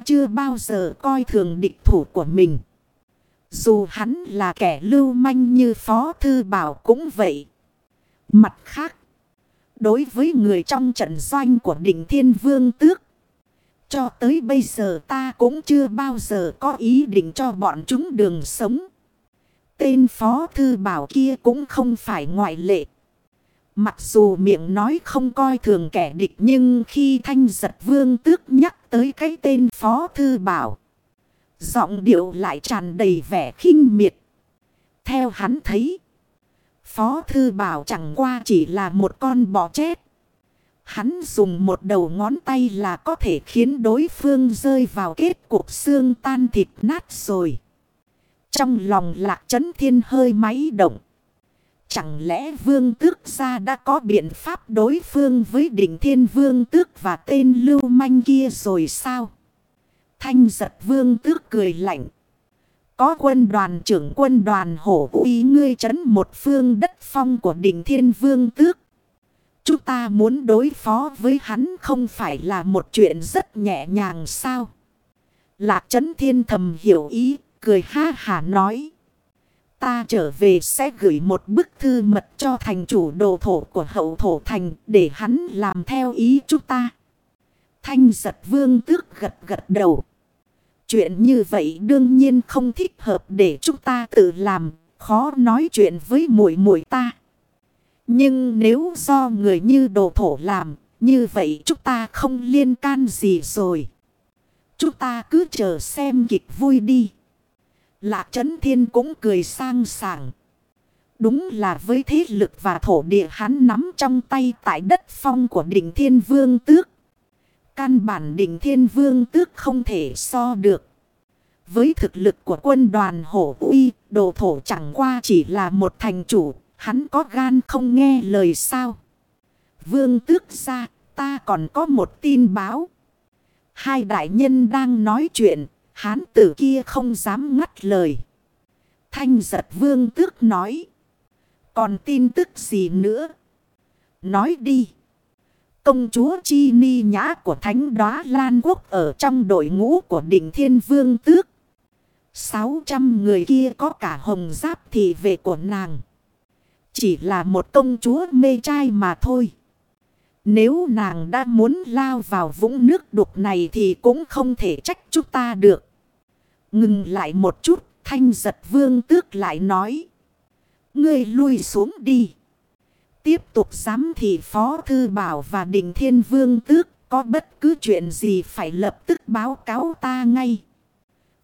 ta chưa bao giờ coi thường địch thủ của mình. Dù hắn là kẻ lưu manh như Phó Thư Bảo cũng vậy. Mặt khác, đối với người trong trận doanh của đỉnh Thiên Vương Tước, cho tới bây giờ ta cũng chưa bao giờ có ý định cho bọn chúng đường sống. Tên Phó Thư Bảo kia cũng không phải ngoại lệ. Mặc dù miệng nói không coi thường kẻ địch nhưng khi thanh giật vương tước nhắc tới cái tên Phó Thư Bảo. Giọng điệu lại tràn đầy vẻ khinh miệt. Theo hắn thấy. Phó Thư Bảo chẳng qua chỉ là một con bò chết. Hắn dùng một đầu ngón tay là có thể khiến đối phương rơi vào kết cuộc xương tan thịt nát rồi. Trong lòng lạc chấn thiên hơi máy động. Chẳng lẽ vương tước gia đã có biện pháp đối phương với đỉnh thiên vương tước và tên lưu manh kia rồi sao? Thanh giật vương tước cười lạnh. Có quân đoàn trưởng quân đoàn hổ uy ngươi chấn một phương đất phong của đỉnh thiên vương tước. Chúng ta muốn đối phó với hắn không phải là một chuyện rất nhẹ nhàng sao? Lạc chấn thiên thầm hiểu ý, cười ha hả nói. Ta trở về sẽ gửi một bức thư mật cho thành chủ đồ thổ của hậu thổ thành để hắn làm theo ý chúng ta. Thanh giật vương tước gật gật đầu. Chuyện như vậy đương nhiên không thích hợp để chúng ta tự làm, khó nói chuyện với muội muội ta. Nhưng nếu do người như đồ thổ làm, như vậy chúng ta không liên can gì rồi. Chúng ta cứ chờ xem kịch vui đi. Lạc Trấn Thiên cũng cười sang sảng. Đúng là với thế lực và thổ địa hắn nắm trong tay tại đất phong của đỉnh Thiên Vương Tước. Căn bản đỉnh Thiên Vương Tước không thể so được. Với thực lực của quân đoàn hổ uy, đồ thổ chẳng qua chỉ là một thành chủ, hắn có gan không nghe lời sao. Vương Tước ra, ta còn có một tin báo. Hai đại nhân đang nói chuyện, Hán tử kia không dám ngắt lời. Thanh giật vương tước nói. Còn tin tức gì nữa? Nói đi. Công chúa Chi Ni Nhã của Thánh Đóa Lan Quốc ở trong đội ngũ của đỉnh Thiên Vương Tước. 600 người kia có cả hồng giáp thị vệ của nàng. Chỉ là một công chúa mê trai mà thôi. Nếu nàng đã muốn lao vào vũng nước đục này thì cũng không thể trách chúng ta được. Ngừng lại một chút, thanh giật vương tước lại nói. Ngươi lui xuống đi. Tiếp tục giám thị phó thư bảo và đình thiên vương tước. Có bất cứ chuyện gì phải lập tức báo cáo ta ngay.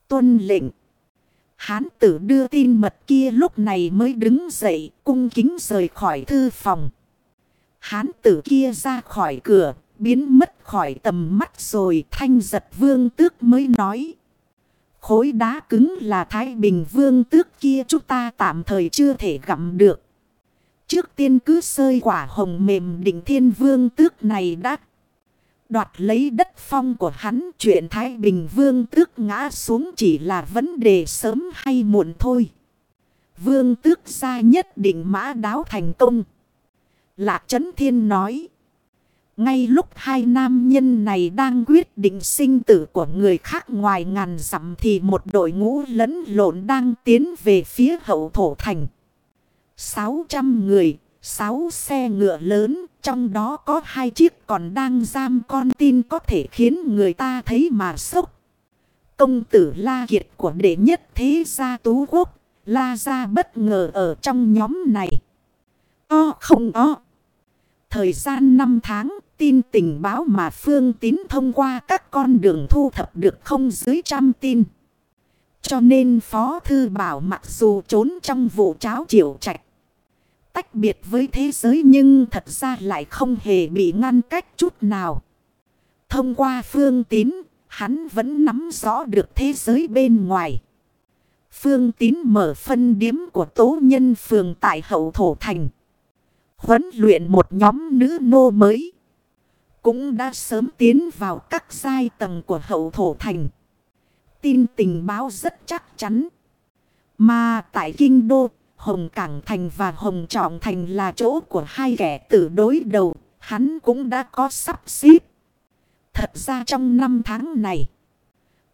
Tuân lệnh. Hán tử đưa tin mật kia lúc này mới đứng dậy cung kính rời khỏi thư phòng. Hán tử kia ra khỏi cửa, biến mất khỏi tầm mắt rồi thanh giật vương tước mới nói. Khối đá cứng là Thái Bình Vương tước kia chúng ta tạm thời chưa thể gặm được. Trước tiên cứ sơi quả hồng mềm đỉnh thiên vương tước này đã đoạt lấy đất phong của hắn. Chuyện Thái Bình Vương tước ngã xuống chỉ là vấn đề sớm hay muộn thôi. Vương tước ra nhất định mã đáo thành công. Lạc Trấn Thiên nói. Ngay lúc hai nam nhân này đang quyết định sinh tử của người khác ngoài ngàn dặm thì một đội ngũ lẫn lộn đang tiến về phía hậu thổ thành. 600 người, 6 xe ngựa lớn, trong đó có hai chiếc còn đang giam con tin có thể khiến người ta thấy mà sốc. Công tử La Kiệt của đệ nhất thế gia tú quốc, La Gia bất ngờ ở trong nhóm này. O không o. Thời gian 5 tháng, tin tình báo mà Phương Tín thông qua các con đường thu thập được không dưới trăm tin. Cho nên Phó Thư Bảo mặc dù trốn trong vụ cháo triệu trạch. Tách biệt với thế giới nhưng thật ra lại không hề bị ngăn cách chút nào. Thông qua Phương Tín, hắn vẫn nắm rõ được thế giới bên ngoài. Phương Tín mở phân điếm của tố nhân phường tại hậu thổ thành. Huấn luyện một nhóm nữ nô mới. Cũng đã sớm tiến vào các giai tầng của hậu thổ thành. Tin tình báo rất chắc chắn. Mà tại Kinh Đô, Hồng Cảng Thành và Hồng Trọng Thành là chỗ của hai kẻ tử đối đầu. Hắn cũng đã có sắp xếp. Thật ra trong năm tháng này,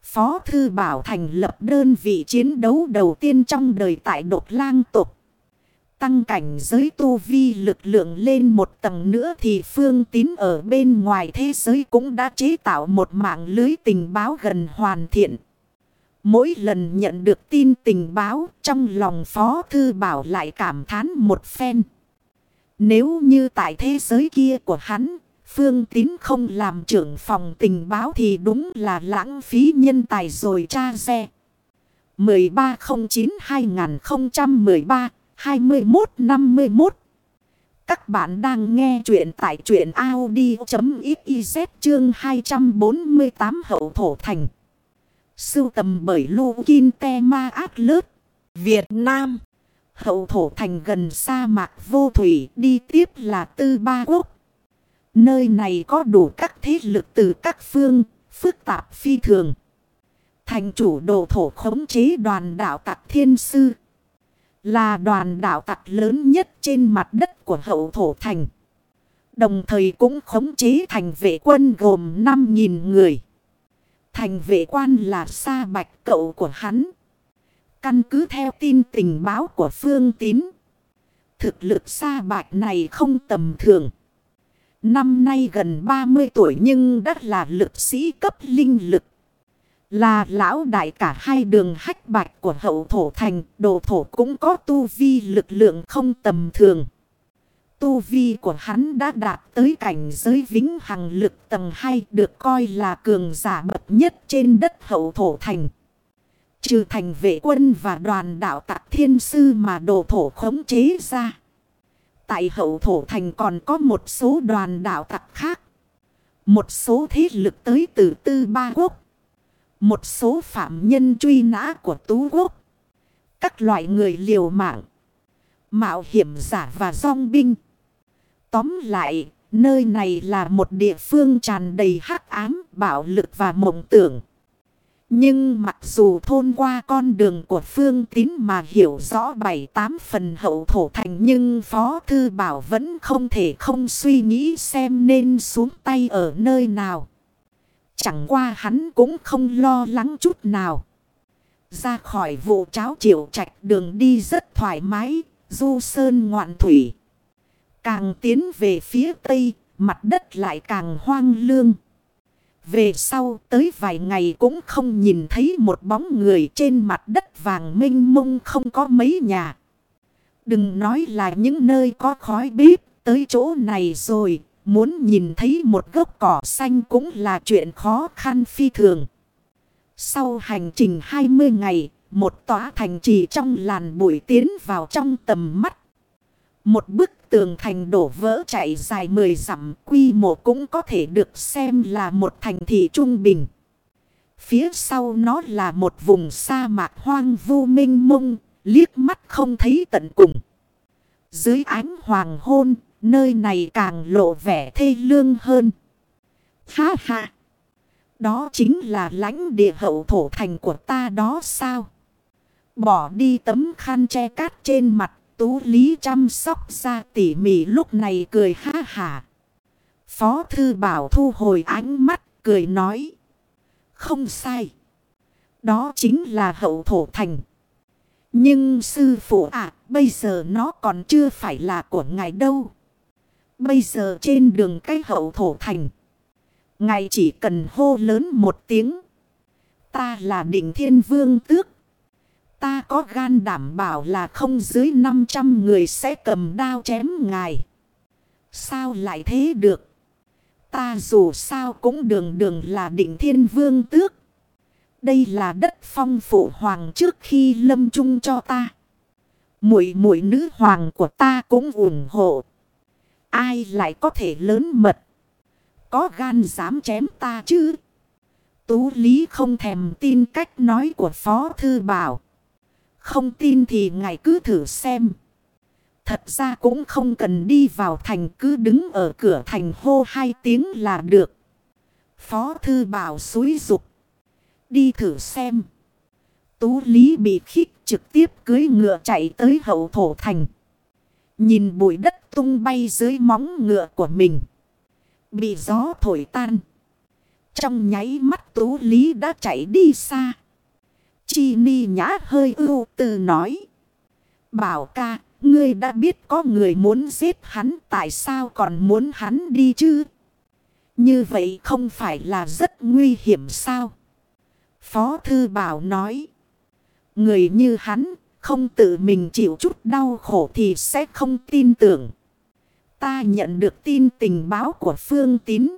Phó Thư Bảo thành lập đơn vị chiến đấu đầu tiên trong đời tại đột lang tục. Tăng cảnh giới tu vi lực lượng lên một tầng nữa thì phương tín ở bên ngoài thế giới cũng đã chế tạo một mạng lưới tình báo gần hoàn thiện. Mỗi lần nhận được tin tình báo trong lòng Phó Thư Bảo lại cảm thán một phen. Nếu như tại thế giới kia của hắn, Phương Tín không làm trưởng phòng tình báo thì đúng là lãng phí nhân tài rồi cha xe. 21-51. Các bạn đang nghe chuyện tại chuyện Audi.xyz chương 248 hậu thổ thành. Sưu tầm bởi Lô Kinh Te Ma ác Lớt, Việt Nam. Hậu thổ thành gần sa mạc vô thủy đi tiếp là tư ba quốc. Nơi này có đủ các thế lực từ các phương, phức tạp phi thường. Thành chủ đồ thổ khống chế đoàn đạo tặc thiên sư. Là đoàn đạo tặc lớn nhất trên mặt đất của hậu thổ thành. Đồng thời cũng khống chế thành vệ quân gồm 5.000 người. Thành vệ quan là sa bạch, cậu của hắn. Căn cứ theo tin tình báo của Phương Tín. Thực lực sa bạch này không tầm thường. Năm nay gần 30 tuổi nhưng đã là lực sĩ cấp linh lực. Là lão đại cả hai đường hách bạch của hậu thổ thành, đồ thổ cũng có tu vi lực lượng không tầm thường. Tu vi của hắn đã đạt tới cảnh giới vĩnh hằng lực tầng 2 được coi là cường giả bậc nhất trên đất hậu thổ thành. Trừ thành vệ quân và đoàn đạo tạc thiên sư mà đồ thổ khống chế ra. Tại hậu thổ thành còn có một số đoàn đạo tặc khác. Một số thế lực tới từ tư ba quốc. Một số phạm nhân truy nã của tú quốc. Các loại người liều mạng. Mạo hiểm giả và song binh. Tóm lại, nơi này là một địa phương tràn đầy hắc ám, bạo lực và mộng tưởng. Nhưng mặc dù thôn qua con đường của Phương Tín mà hiểu rõ bảy tám phần hậu thổ thành nhưng Phó Thư Bảo vẫn không thể không suy nghĩ xem nên xuống tay ở nơi nào. Chẳng qua hắn cũng không lo lắng chút nào. Ra khỏi vụ cháo triệu trạch đường đi rất thoải mái, du sơn ngoạn thủy. Càng tiến về phía tây, mặt đất lại càng hoang lương. Về sau tới vài ngày cũng không nhìn thấy một bóng người trên mặt đất vàng mênh mông không có mấy nhà. Đừng nói là những nơi có khói bếp tới chỗ này rồi. Muốn nhìn thấy một gốc cỏ xanh cũng là chuyện khó khăn phi thường. Sau hành trình 20 ngày, một tòa thành trì trong làn bụi tiến vào trong tầm mắt. Một bức tường thành đổ vỡ chạy dài 10 dặm quy mô cũng có thể được xem là một thành thị trung bình. Phía sau nó là một vùng sa mạc hoang vu minh mông, liếc mắt không thấy tận cùng. Dưới ánh hoàng hôn, nơi này càng lộ vẻ thê lương hơn. Ha ha! Đó chính là lãnh địa hậu thổ thành của ta đó sao? Bỏ đi tấm khăn che cát trên mặt Tú Lý chăm sóc ra tỉ mỉ lúc này cười ha hả. Phó Thư Bảo thu hồi ánh mắt cười nói. Không sai. Đó chính là hậu thổ thành. Nhưng sư phụ ạ, bây giờ nó còn chưa phải là của ngài đâu. Bây giờ trên đường cái hậu thổ thành. Ngài chỉ cần hô lớn một tiếng. Ta là định thiên vương tước. Ta có gan đảm bảo là không dưới 500 người sẽ cầm đao chém ngài. Sao lại thế được? Ta dù sao cũng đường đường là định thiên vương tước. Đây là đất phong phụ hoàng trước khi lâm chung cho ta. Mũi mũi nữ hoàng của ta cũng ủng hộ. Ai lại có thể lớn mật? Có gan dám chém ta chứ? Tú Lý không thèm tin cách nói của Phó Thư Bảo. Không tin thì ngài cứ thử xem. Thật ra cũng không cần đi vào thành, cứ đứng ở cửa thành hô hai tiếng là được. Phó thư bảo suối dục. Đi thử xem. Tú Lý bị khích trực tiếp cưới ngựa chạy tới hậu thổ thành. Nhìn bụi đất tung bay dưới móng ngựa của mình. Bị gió thổi tan. Trong nháy mắt Tú Lý đã chạy đi xa. Chi ni nhã hơi ưu tư nói. Bảo ca, ngươi đã biết có người muốn giết hắn tại sao còn muốn hắn đi chứ? Như vậy không phải là rất nguy hiểm sao? Phó Thư Bảo nói. Người như hắn không tự mình chịu chút đau khổ thì sẽ không tin tưởng. Ta nhận được tin tình báo của Phương Tín.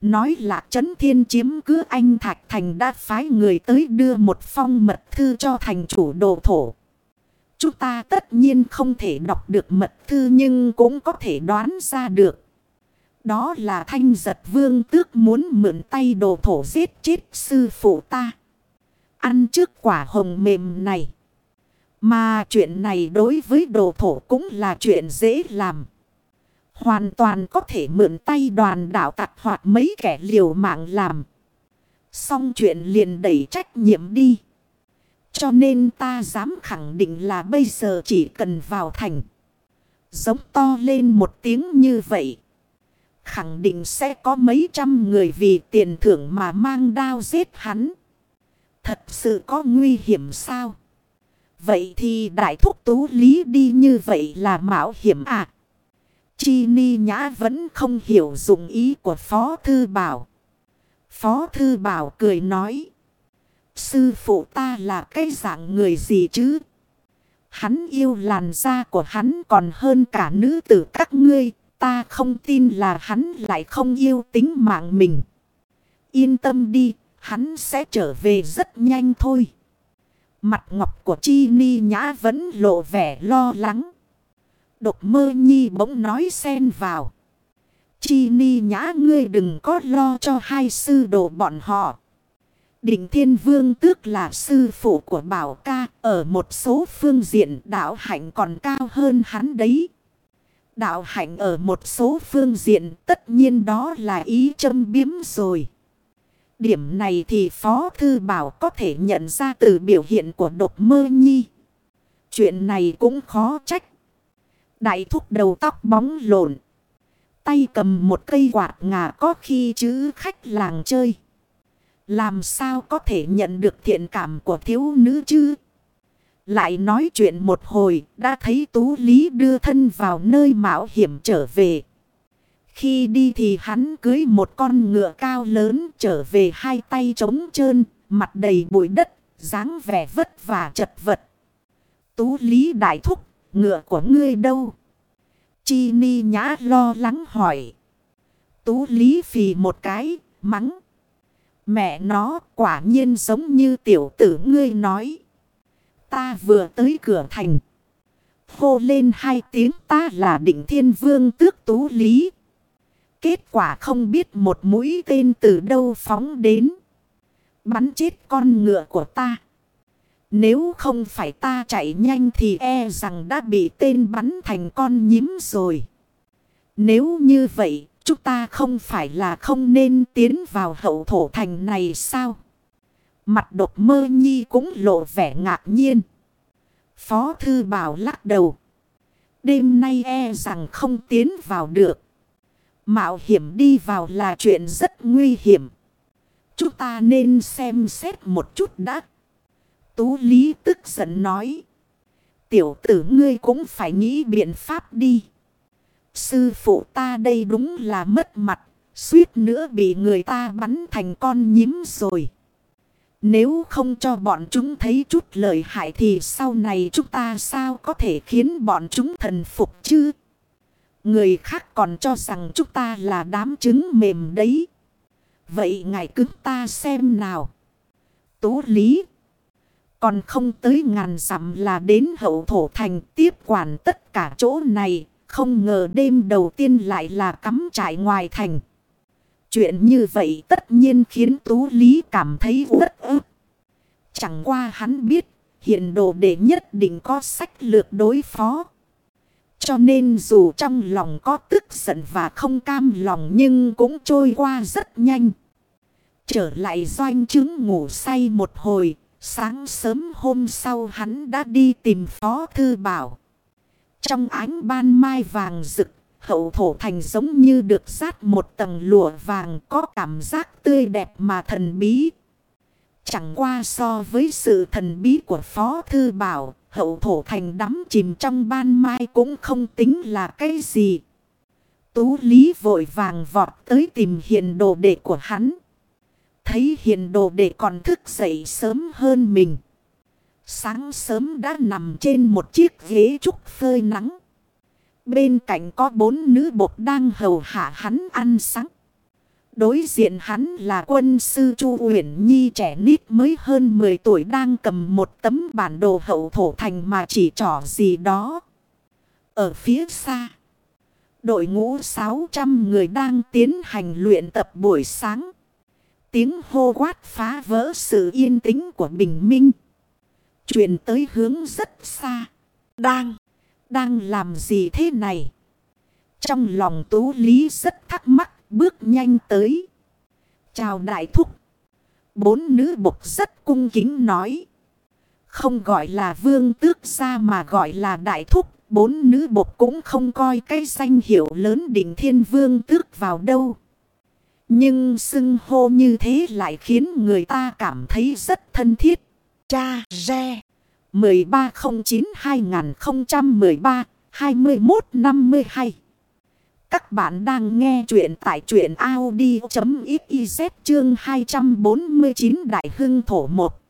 Nói là Trấn Thiên chiếm cứ anh Thạch Thành đã phái người tới đưa một phong mật thư cho thành chủ đồ thổ. Chúng ta tất nhiên không thể đọc được mật thư nhưng cũng có thể đoán ra được. Đó là thanh giật vương tước muốn mượn tay đồ thổ giết chết sư phụ ta. Ăn trước quả hồng mềm này. Mà chuyện này đối với đồ thổ cũng là chuyện dễ làm. Hoàn toàn có thể mượn tay đoàn đạo tặc hoặc mấy kẻ liều mạng làm. Xong chuyện liền đẩy trách nhiệm đi. Cho nên ta dám khẳng định là bây giờ chỉ cần vào thành. Giống to lên một tiếng như vậy. Khẳng định sẽ có mấy trăm người vì tiền thưởng mà mang đao giết hắn. Thật sự có nguy hiểm sao? Vậy thì đại thúc tú lý đi như vậy là mạo hiểm à? Chi ni nhã vẫn không hiểu dụng ý của Phó Thư Bảo. Phó Thư Bảo cười nói. Sư phụ ta là cái dạng người gì chứ? Hắn yêu làn da của hắn còn hơn cả nữ tử các ngươi. Ta không tin là hắn lại không yêu tính mạng mình. Yên tâm đi, hắn sẽ trở về rất nhanh thôi. Mặt ngọc của Chi Ni Nhã vẫn lộ vẻ lo lắng. Độc mơ nhi bỗng nói xen vào. Chi Ni Nhã, ngươi đừng có lo cho hai sư đồ bọn họ. Đỉnh Thiên Vương tước là sư phụ của Bảo Ca, ở một số phương diện đạo hạnh còn cao hơn hắn đấy. Đạo hạnh ở một số phương diện, tất nhiên đó là ý châm biếm rồi. Điểm này thì Phó Thư Bảo có thể nhận ra từ biểu hiện của độc mơ nhi. Chuyện này cũng khó trách. Đại thúc đầu tóc bóng lộn. Tay cầm một cây quạt ngà có khi chữ khách làng chơi. Làm sao có thể nhận được thiện cảm của thiếu nữ chứ? Lại nói chuyện một hồi, đã thấy Tú Lý đưa thân vào nơi mạo hiểm trở về. Khi đi thì hắn cưới một con ngựa cao lớn trở về hai tay trống trơn, mặt đầy bụi đất, dáng vẻ vất và chật vật. Tú Lý đại thúc, ngựa của ngươi đâu? Chi ni nhã lo lắng hỏi. Tú Lý phì một cái, mắng. Mẹ nó quả nhiên giống như tiểu tử ngươi nói. Ta vừa tới cửa thành. Hô lên hai tiếng ta là định thiên vương tước tú lý. Kết quả không biết một mũi tên từ đâu phóng đến. Bắn chết con ngựa của ta. Nếu không phải ta chạy nhanh thì e rằng đã bị tên bắn thành con nhím rồi. Nếu như vậy, chúng ta không phải là không nên tiến vào hậu thổ thành này sao? Mặt độc mơ nhi cũng lộ vẻ ngạc nhiên. Phó thư bảo lắc đầu. Đêm nay e rằng không tiến vào được. Mạo hiểm đi vào là chuyện rất nguy hiểm. Chúng ta nên xem xét một chút đã. Tú Lý tức giận nói. Tiểu tử ngươi cũng phải nghĩ biện pháp đi. Sư phụ ta đây đúng là mất mặt. Suýt nữa bị người ta bắn thành con nhím rồi. Nếu không cho bọn chúng thấy chút lợi hại thì sau này chúng ta sao có thể khiến bọn chúng thần phục chứ? Người khác còn cho rằng chúng ta là đám trứng mềm đấy. Vậy ngài cứng ta xem nào. Tố lý. Còn không tới ngàn dặm là đến hậu thổ thành tiếp quản tất cả chỗ này. Không ngờ đêm đầu tiên lại là cắm trại ngoài thành. Chuyện như vậy tất nhiên khiến Tú Lý cảm thấy rất ức. Chẳng qua hắn biết, hiện đồ đệ nhất định có sách lược đối phó. Cho nên dù trong lòng có tức giận và không cam lòng nhưng cũng trôi qua rất nhanh. Trở lại doanh chứng ngủ say một hồi, sáng sớm hôm sau hắn đã đi tìm Phó Thư Bảo. Trong ánh ban mai vàng rực, hậu thổ thành giống như được sát một tầng lụa vàng có cảm giác tươi đẹp mà thần bí. Chẳng qua so với sự thần bí của Phó Thư Bảo, hậu thổ thành đắm chìm trong ban mai cũng không tính là cái gì. Tú Lý vội vàng vọt tới tìm hiền đồ đệ của hắn. Thấy hiền đồ đệ còn thức dậy sớm hơn mình. Sáng sớm đã nằm trên một chiếc ghế trúc phơi nắng. Bên cạnh có bốn nữ bột đang hầu hạ hắn ăn sáng. Đối diện hắn là quân sư Chu Uyển Nhi trẻ nít mới hơn 10 tuổi đang cầm một tấm bản đồ hậu thổ thành mà chỉ trỏ gì đó. Ở phía xa, đội ngũ 600 người đang tiến hành luyện tập buổi sáng. Tiếng hô quát phá vỡ sự yên tĩnh của bình minh. Chuyển tới hướng rất xa. Đang, đang làm gì thế này? Trong lòng tú lý rất thắc mắc bước nhanh tới. Chào đại thúc. Bốn nữ bục rất cung kính nói. Không gọi là vương tước ra mà gọi là đại thúc. Bốn nữ bục cũng không coi cái danh hiệu lớn đỉnh thiên vương tước vào đâu. Nhưng xưng hô như thế lại khiến người ta cảm thấy rất thân thiết. Cha Re 1309-2013-2152 các bạn đang nghe chuyện tại chuyện Audi.xyz chương 249 Đại Hưng Thổ 1.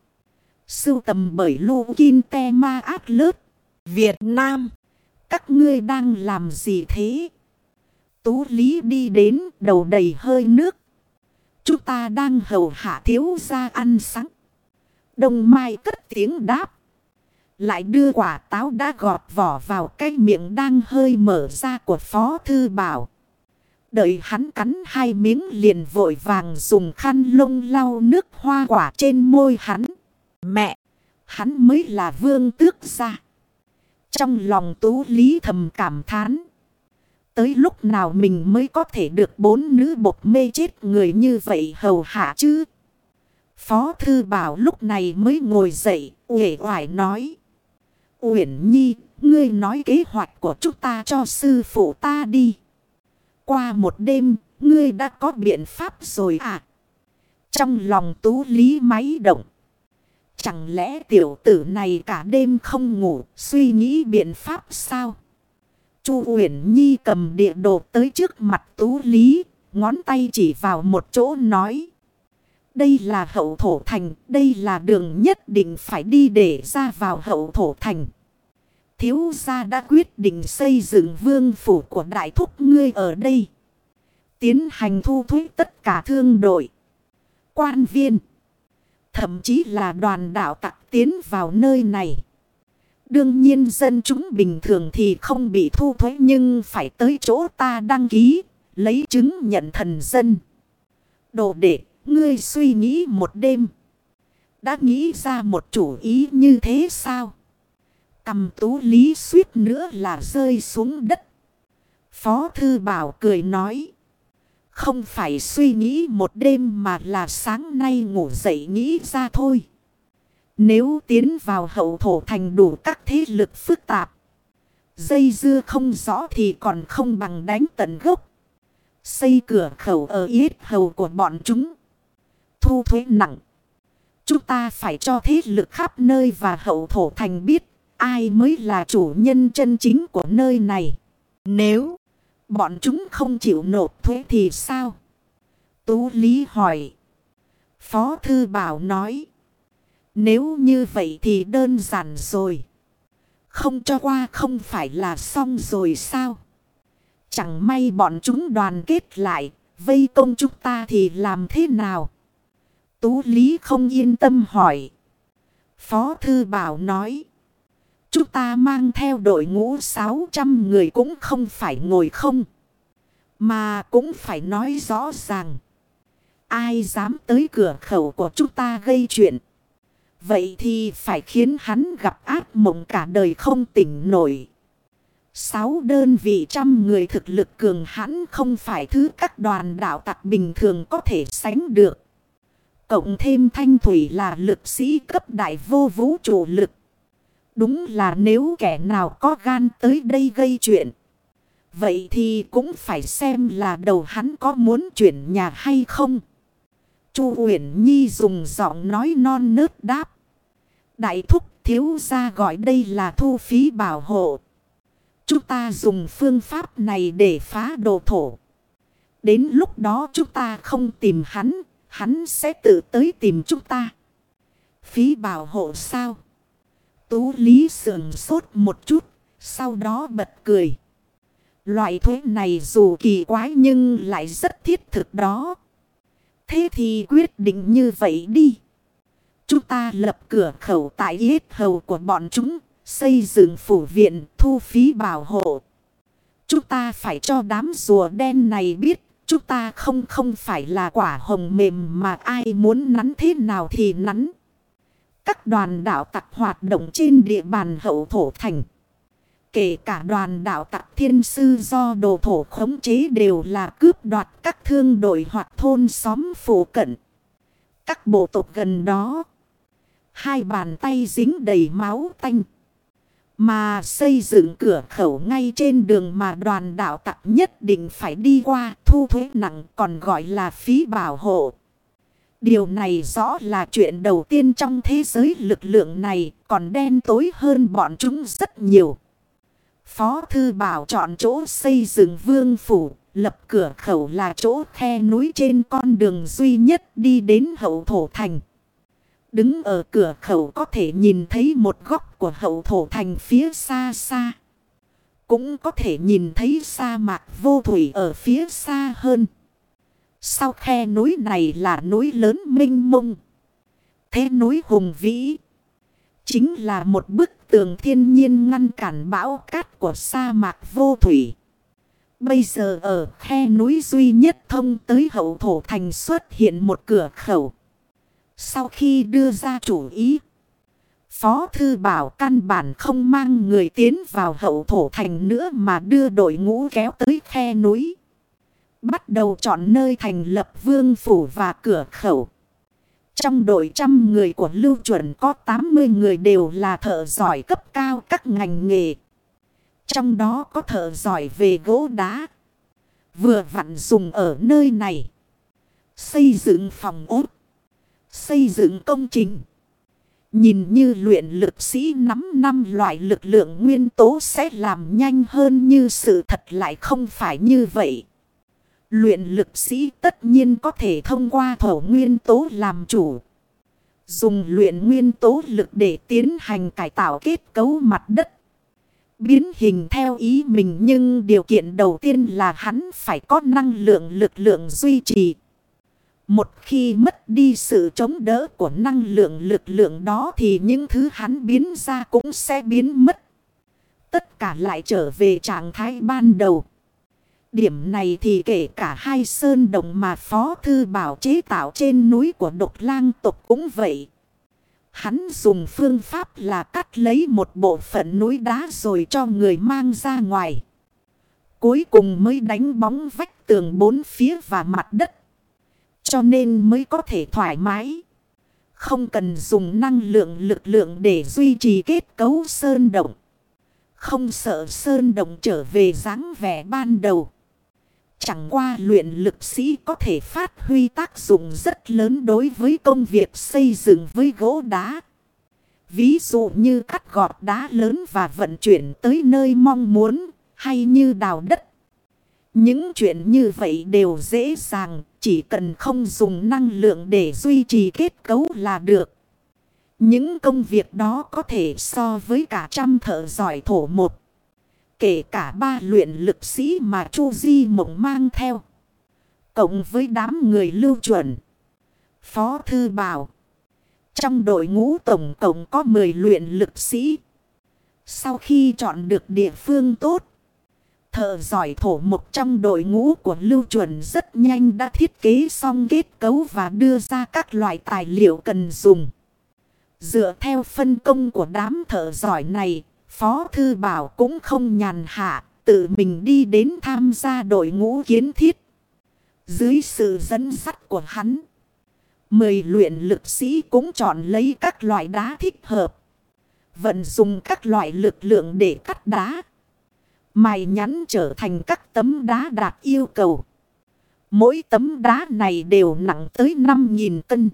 Sưu tầm bởi Lô Kinh Te Ma Át Lớt. Việt Nam. Các ngươi đang làm gì thế? Tú Lý đi đến, đầu đầy hơi nước. Chúng ta đang hầu hạ thiếu ra ăn sáng. Đồng Mai cất tiếng đáp. Lại đưa quả táo đã gọt vỏ vào cái miệng đang hơi mở ra của Phó Thư Bảo. Đợi hắn cắn hai miếng liền vội vàng dùng khăn lông lau nước hoa quả trên môi hắn. Mẹ! Hắn mới là vương tước ra. Trong lòng tú lý thầm cảm thán. Tới lúc nào mình mới có thể được bốn nữ bột mê chết người như vậy hầu hạ chứ? Phó thư bảo lúc này mới ngồi dậy, uể oải nói. Uyển Nhi, ngươi nói kế hoạch của chúng ta cho sư phụ ta đi. Qua một đêm, ngươi đã có biện pháp rồi à? Trong lòng tú lý máy động. Chẳng lẽ tiểu tử này cả đêm không ngủ, suy nghĩ biện pháp sao? Chu Uyển Nhi cầm địa đồ tới trước mặt tú lý, ngón tay chỉ vào một chỗ nói. Đây là hậu thổ thành, đây là đường nhất định phải đi để ra vào hậu thổ thành. Thiếu gia đã quyết định xây dựng vương phủ của đại thúc ngươi ở đây. Tiến hành thu thuế tất cả thương đội, quan viên, thậm chí là đoàn đạo tặc tiến vào nơi này. Đương nhiên dân chúng bình thường thì không bị thu thuế nhưng phải tới chỗ ta đăng ký, lấy chứng nhận thần dân. Đồ đệ Ngươi suy nghĩ một đêm. Đã nghĩ ra một chủ ý như thế sao? Cầm tú lý suýt nữa là rơi xuống đất. Phó thư bảo cười nói. Không phải suy nghĩ một đêm mà là sáng nay ngủ dậy nghĩ ra thôi. Nếu tiến vào hậu thổ thành đủ các thế lực phức tạp. Dây dưa không rõ thì còn không bằng đánh tận gốc. Xây cửa khẩu ở yết hầu của bọn chúng thu thuế nặng. Chúng ta phải cho thế lực khắp nơi và hậu thổ thành biết ai mới là chủ nhân chân chính của nơi này. Nếu bọn chúng không chịu nộp thuế thì sao? Tú Lý hỏi. Phó Thư Bảo nói. Nếu như vậy thì đơn giản rồi. Không cho qua không phải là xong rồi sao? Chẳng may bọn chúng đoàn kết lại, vây công chúng ta thì làm thế nào? Tú Lý không yên tâm hỏi. Phó Thư Bảo nói. Chúng ta mang theo đội ngũ 600 người cũng không phải ngồi không. Mà cũng phải nói rõ ràng. Ai dám tới cửa khẩu của chúng ta gây chuyện. Vậy thì phải khiến hắn gặp ác mộng cả đời không tỉnh nổi. Sáu đơn vị trăm người thực lực cường hãn không phải thứ các đoàn đạo tặc bình thường có thể sánh được. Cộng thêm thanh thủy là lực sĩ cấp đại vô vũ trụ lực. Đúng là nếu kẻ nào có gan tới đây gây chuyện. Vậy thì cũng phải xem là đầu hắn có muốn chuyển nhà hay không. Chu Uyển Nhi dùng giọng nói non nớt đáp. Đại thúc thiếu gia gọi đây là thu phí bảo hộ. Chúng ta dùng phương pháp này để phá đồ thổ. Đến lúc đó chúng ta không tìm hắn, hắn sẽ tự tới tìm chúng ta. Phí bảo hộ sao? Tú Lý sườn sốt một chút, sau đó bật cười. Loại thuế này dù kỳ quái nhưng lại rất thiết thực đó. Thế thì quyết định như vậy đi. Chúng ta lập cửa khẩu tại yết hầu của bọn chúng, xây dựng phủ viện thu phí bảo hộ. Chúng ta phải cho đám rùa đen này biết, chúng ta không không phải là quả hồng mềm mà ai muốn nắn thế nào thì nắn. Các đoàn đạo tặc hoạt động trên địa bàn hậu thổ thành. Kể cả đoàn đạo tặc thiên sư do đồ thổ khống chế đều là cướp đoạt các thương đội hoặc thôn xóm phủ cận. Các bộ tộc gần đó. Hai bàn tay dính đầy máu tanh. Mà xây dựng cửa khẩu ngay trên đường mà đoàn đạo tặc nhất định phải đi qua thu thuế nặng còn gọi là phí bảo hộ. Điều này rõ là chuyện đầu tiên trong thế giới lực lượng này còn đen tối hơn bọn chúng rất nhiều. Phó Thư Bảo chọn chỗ xây dựng vương phủ, lập cửa khẩu là chỗ khe núi trên con đường duy nhất đi đến hậu thổ thành. Đứng ở cửa khẩu có thể nhìn thấy một góc của hậu thổ thành phía xa xa. Cũng có thể nhìn thấy sa mạc vô thủy ở phía xa hơn. Sau khe núi này là núi lớn minh mông. Thế núi hùng vĩ. Chính là một bức tường thiên nhiên ngăn cản bão cát của sa mạc vô thủy. Bây giờ ở khe núi duy nhất thông tới hậu thổ thành xuất hiện một cửa khẩu. Sau khi đưa ra chủ ý, Phó Thư Bảo căn bản không mang người tiến vào hậu thổ thành nữa mà đưa đội ngũ kéo tới khe núi. Bắt đầu chọn nơi thành lập vương phủ và cửa khẩu. Trong đội trăm người của lưu chuẩn có 80 người đều là thợ giỏi cấp cao các ngành nghề. Trong đó có thợ giỏi về gỗ đá. Vừa vặn dùng ở nơi này. Xây dựng phòng ốt. Xây dựng công trình. Nhìn như luyện lực sĩ nắm năm loại lực lượng nguyên tố sẽ làm nhanh hơn như sự thật lại không phải như vậy. Luyện lực sĩ tất nhiên có thể thông qua thổ nguyên tố làm chủ. Dùng luyện nguyên tố lực để tiến hành cải tạo kết cấu mặt đất. Biến hình theo ý mình nhưng điều kiện đầu tiên là hắn phải có năng lượng lực lượng duy trì. Một khi mất đi sự chống đỡ của năng lượng lực lượng đó thì những thứ hắn biến ra cũng sẽ biến mất. Tất cả lại trở về trạng thái ban đầu. Điểm này thì kể cả hai sơn đồng mà Phó Thư Bảo chế tạo trên núi của độc lang tộc cũng vậy. Hắn dùng phương pháp là cắt lấy một bộ phận núi đá rồi cho người mang ra ngoài. Cuối cùng mới đánh bóng vách tường bốn phía và mặt đất. Cho nên mới có thể thoải mái. Không cần dùng năng lượng lực lượng để duy trì kết cấu sơn động. Không sợ sơn động trở về dáng vẻ ban đầu. Chẳng qua luyện lực sĩ có thể phát huy tác dụng rất lớn đối với công việc xây dựng với gỗ đá. Ví dụ như cắt gọt đá lớn và vận chuyển tới nơi mong muốn, hay như đào đất. Những chuyện như vậy đều dễ dàng, chỉ cần không dùng năng lượng để duy trì kết cấu là được. Những công việc đó có thể so với cả trăm thợ giỏi thổ một. Kể cả ba luyện lực sĩ mà Chu Di Mộng mang theo. Cộng với đám người lưu chuẩn. Phó Thư Bảo. Trong đội ngũ tổng cộng có 10 luyện lực sĩ. Sau khi chọn được địa phương tốt. Thợ giỏi thổ một trong đội ngũ của lưu chuẩn rất nhanh đã thiết kế xong kết cấu và đưa ra các loại tài liệu cần dùng. Dựa theo phân công của đám thợ giỏi này, Phó Thư Bảo cũng không nhàn hạ, tự mình đi đến tham gia đội ngũ kiến thiết. Dưới sự dẫn dắt của hắn, mười luyện lực sĩ cũng chọn lấy các loại đá thích hợp. Vận dùng các loại lực lượng để cắt đá. Mài nhắn trở thành các tấm đá đạt yêu cầu. Mỗi tấm đá này đều nặng tới 5.000 cân.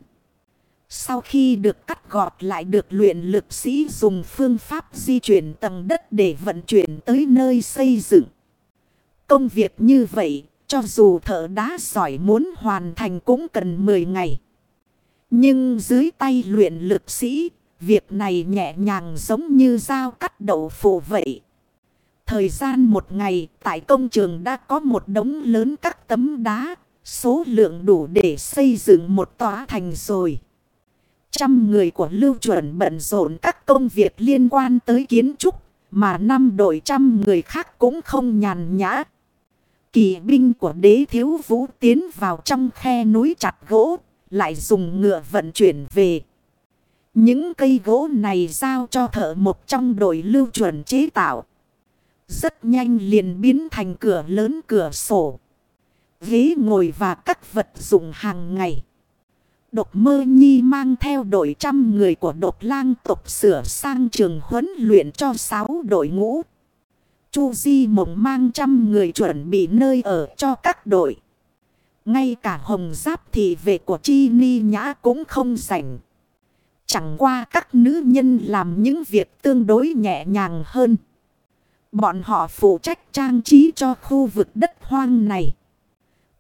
Sau khi được cắt gọt lại được luyện lực sĩ dùng phương pháp di chuyển tầng đất để vận chuyển tới nơi xây dựng. Công việc như vậy, cho dù thợ đá giỏi muốn hoàn thành cũng cần 10 ngày. Nhưng dưới tay luyện lực sĩ, việc này nhẹ nhàng giống như dao cắt đậu phụ vậy. Thời gian một ngày, tại công trường đã có một đống lớn các tấm đá, số lượng đủ để xây dựng một tòa thành rồi. Trăm người của lưu chuẩn bận rộn các công việc liên quan tới kiến trúc, mà năm đội trăm người khác cũng không nhàn nhã. Kỳ binh của đế thiếu vũ tiến vào trong khe núi chặt gỗ, lại dùng ngựa vận chuyển về. Những cây gỗ này giao cho thợ một trong đội lưu chuẩn chế tạo. Rất nhanh liền biến thành cửa lớn cửa sổ. Ghế ngồi và các vật dụng hàng ngày. Độc mơ nhi mang theo đội trăm người của độc lang tộc sửa sang trường huấn luyện cho sáu đội ngũ. Chu Di Mộng mang trăm người chuẩn bị nơi ở cho các đội. Ngay cả hồng giáp thì về của Chi Ni Nhã cũng không rảnh. Chẳng qua các nữ nhân làm những việc tương đối nhẹ nhàng hơn. Bọn họ phụ trách trang trí cho khu vực đất hoang này.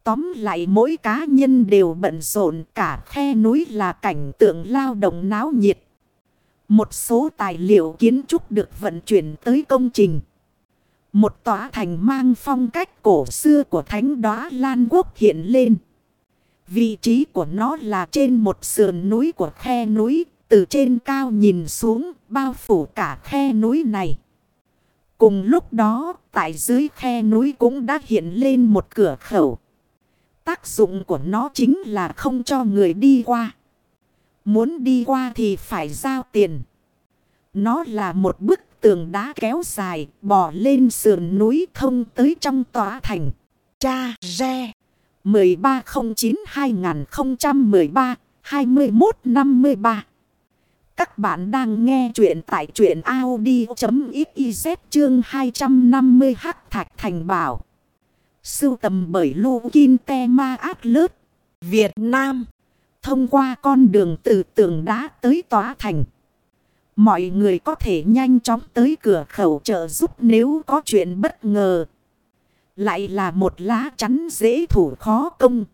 Tóm lại mỗi cá nhân đều bận rộn cả khe núi là cảnh tượng lao động náo nhiệt. Một số tài liệu kiến trúc được vận chuyển tới công trình. Một tòa thành mang phong cách cổ xưa của thánh đóa Lan Quốc hiện lên. Vị trí của nó là trên một sườn núi của khe núi, từ trên cao nhìn xuống, bao phủ cả khe núi này. Cùng lúc đó, tại dưới khe núi cũng đã hiện lên một cửa khẩu. Tác dụng của nó chính là không cho người đi qua. Muốn đi qua thì phải giao tiền. Nó là một bức tường đá kéo dài, bò lên sườn núi thông tới trong tòa thành. Cha Re 1309-2013-2153 các bạn đang nghe chuyện tại chuyện Audi.xyz chương 250 Hắc Thạch Thành Bảo. Sưu tầm bởi Lô Kinh Te Ma Át Lớt, Việt Nam. Thông qua con đường từ tường đá tới tòa thành. Mọi người có thể nhanh chóng tới cửa khẩu trợ giúp nếu có chuyện bất ngờ. Lại là một lá chắn dễ thủ khó công.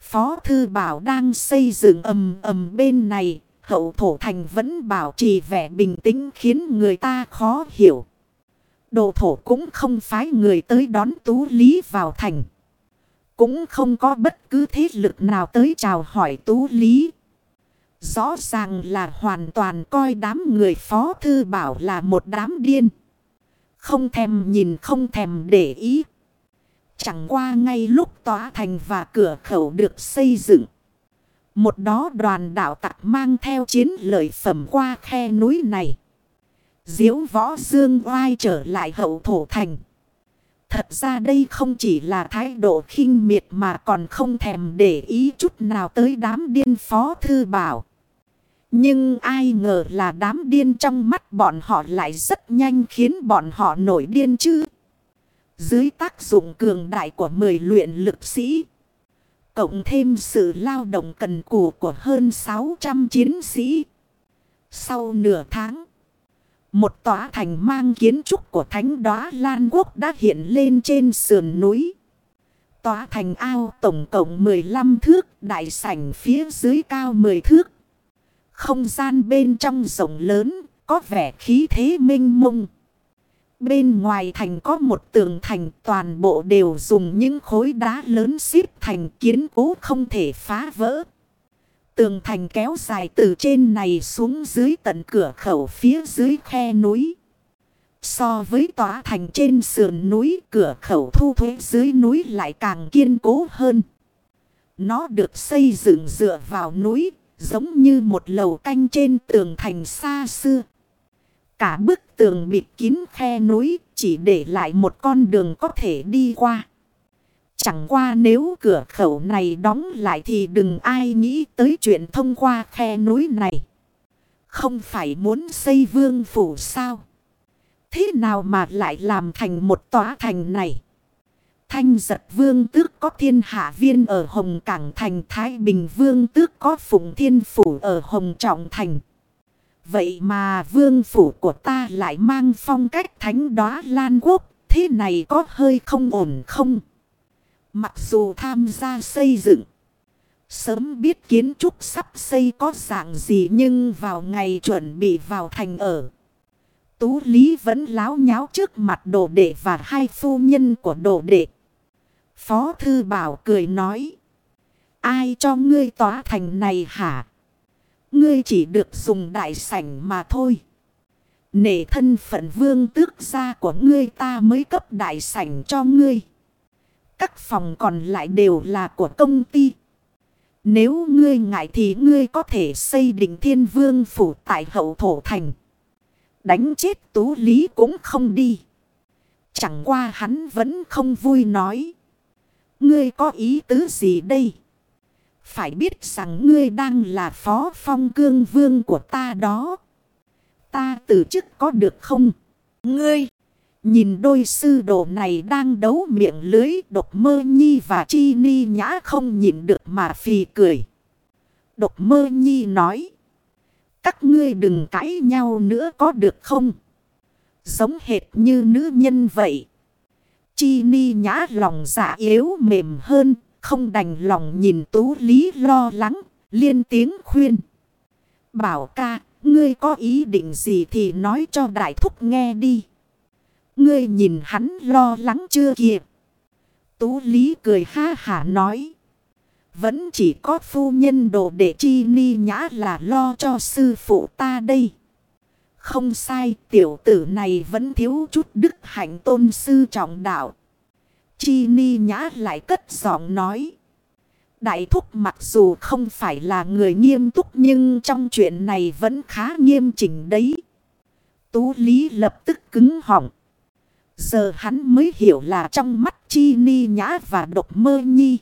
Phó Thư Bảo đang xây dựng ầm ầm bên này. Hậu thổ thành vẫn bảo trì vẻ bình tĩnh khiến người ta khó hiểu. Đồ thổ cũng không phái người tới đón Tú Lý vào thành. Cũng không có bất cứ thế lực nào tới chào hỏi Tú Lý. Rõ ràng là hoàn toàn coi đám người phó thư bảo là một đám điên. Không thèm nhìn, không thèm để ý. Chẳng qua ngay lúc tòa thành và cửa khẩu được xây dựng. Một đó đoàn đạo tặc mang theo chiến lợi phẩm qua khe núi này. diễu võ dương oai trở lại hậu thổ thành. Thật ra đây không chỉ là thái độ khinh miệt mà còn không thèm để ý chút nào tới đám điên phó thư bảo. Nhưng ai ngờ là đám điên trong mắt bọn họ lại rất nhanh khiến bọn họ nổi điên chứ. Dưới tác dụng cường đại của 10 luyện lực sĩ. Cộng thêm sự lao động cần cù của hơn 600 chiến sĩ. Sau nửa tháng. Một tòa thành mang kiến trúc của thánh đóa Lan Quốc đã hiện lên trên sườn núi. Tòa thành ao tổng cộng 15 thước, đại sảnh phía dưới cao 10 thước. Không gian bên trong rộng lớn, có vẻ khí thế minh mông. Bên ngoài thành có một tường thành, toàn bộ đều dùng những khối đá lớn xếp thành kiến cố không thể phá vỡ. Tường thành kéo dài từ trên này xuống dưới tận cửa khẩu phía dưới khe núi. So với tòa thành trên sườn núi, cửa khẩu thu thuế dưới núi lại càng kiên cố hơn. Nó được xây dựng dựa vào núi, giống như một lầu canh trên tường thành xa xưa. Cả bức tường bịt kín khe núi, chỉ để lại một con đường có thể đi qua. Chẳng qua nếu cửa khẩu này đóng lại thì đừng ai nghĩ tới chuyện thông qua khe núi này. Không phải muốn xây vương phủ sao? Thế nào mà lại làm thành một tòa thành này? Thanh giật vương tước có thiên hạ viên ở Hồng Cảng Thành, Thái Bình vương tước có phụng thiên phủ ở Hồng Trọng Thành. Vậy mà vương phủ của ta lại mang phong cách thánh đóa lan quốc. Thế này có hơi không ổn không? Mặc dù tham gia xây dựng. Sớm biết kiến trúc sắp xây có dạng gì nhưng vào ngày chuẩn bị vào thành ở. Tú Lý vẫn láo nháo trước mặt đồ đệ và hai phu nhân của đồ đệ. Phó Thư Bảo cười nói. Ai cho ngươi tỏa thành này hả? Ngươi chỉ được dùng đại sảnh mà thôi. Nể thân phận vương tước gia của ngươi ta mới cấp đại sảnh cho ngươi. Các phòng còn lại đều là của công ty. Nếu ngươi ngại thì ngươi có thể xây đỉnh thiên vương phủ tại hậu thổ thành. Đánh chết tú lý cũng không đi. Chẳng qua hắn vẫn không vui nói. Ngươi có ý tứ gì đây? Phải biết rằng ngươi đang là phó phong cương vương của ta đó. Ta từ chức có được không? Ngươi! Nhìn đôi sư đồ này đang đấu miệng lưới độc mơ nhi và chi ni nhã không nhìn được mà phì cười. Độc mơ nhi nói. Các ngươi đừng cãi nhau nữa có được không? Giống hệt như nữ nhân vậy. Chi ni nhã lòng dạ yếu mềm hơn. Không đành lòng nhìn tú lý lo lắng. Liên tiếng khuyên. Bảo ca, ngươi có ý định gì thì nói cho đại thúc nghe đi. Ngươi nhìn hắn lo lắng chưa kịp. Tú Lý cười ha hả nói. Vẫn chỉ có phu nhân đồ để chi ni nhã là lo cho sư phụ ta đây. Không sai tiểu tử này vẫn thiếu chút đức hạnh tôn sư trọng đạo. Chi ni nhã lại cất giọng nói. Đại thúc mặc dù không phải là người nghiêm túc nhưng trong chuyện này vẫn khá nghiêm chỉnh đấy. Tú Lý lập tức cứng họng. Giờ hắn mới hiểu là trong mắt chi ni nhã và độc mơ nhi.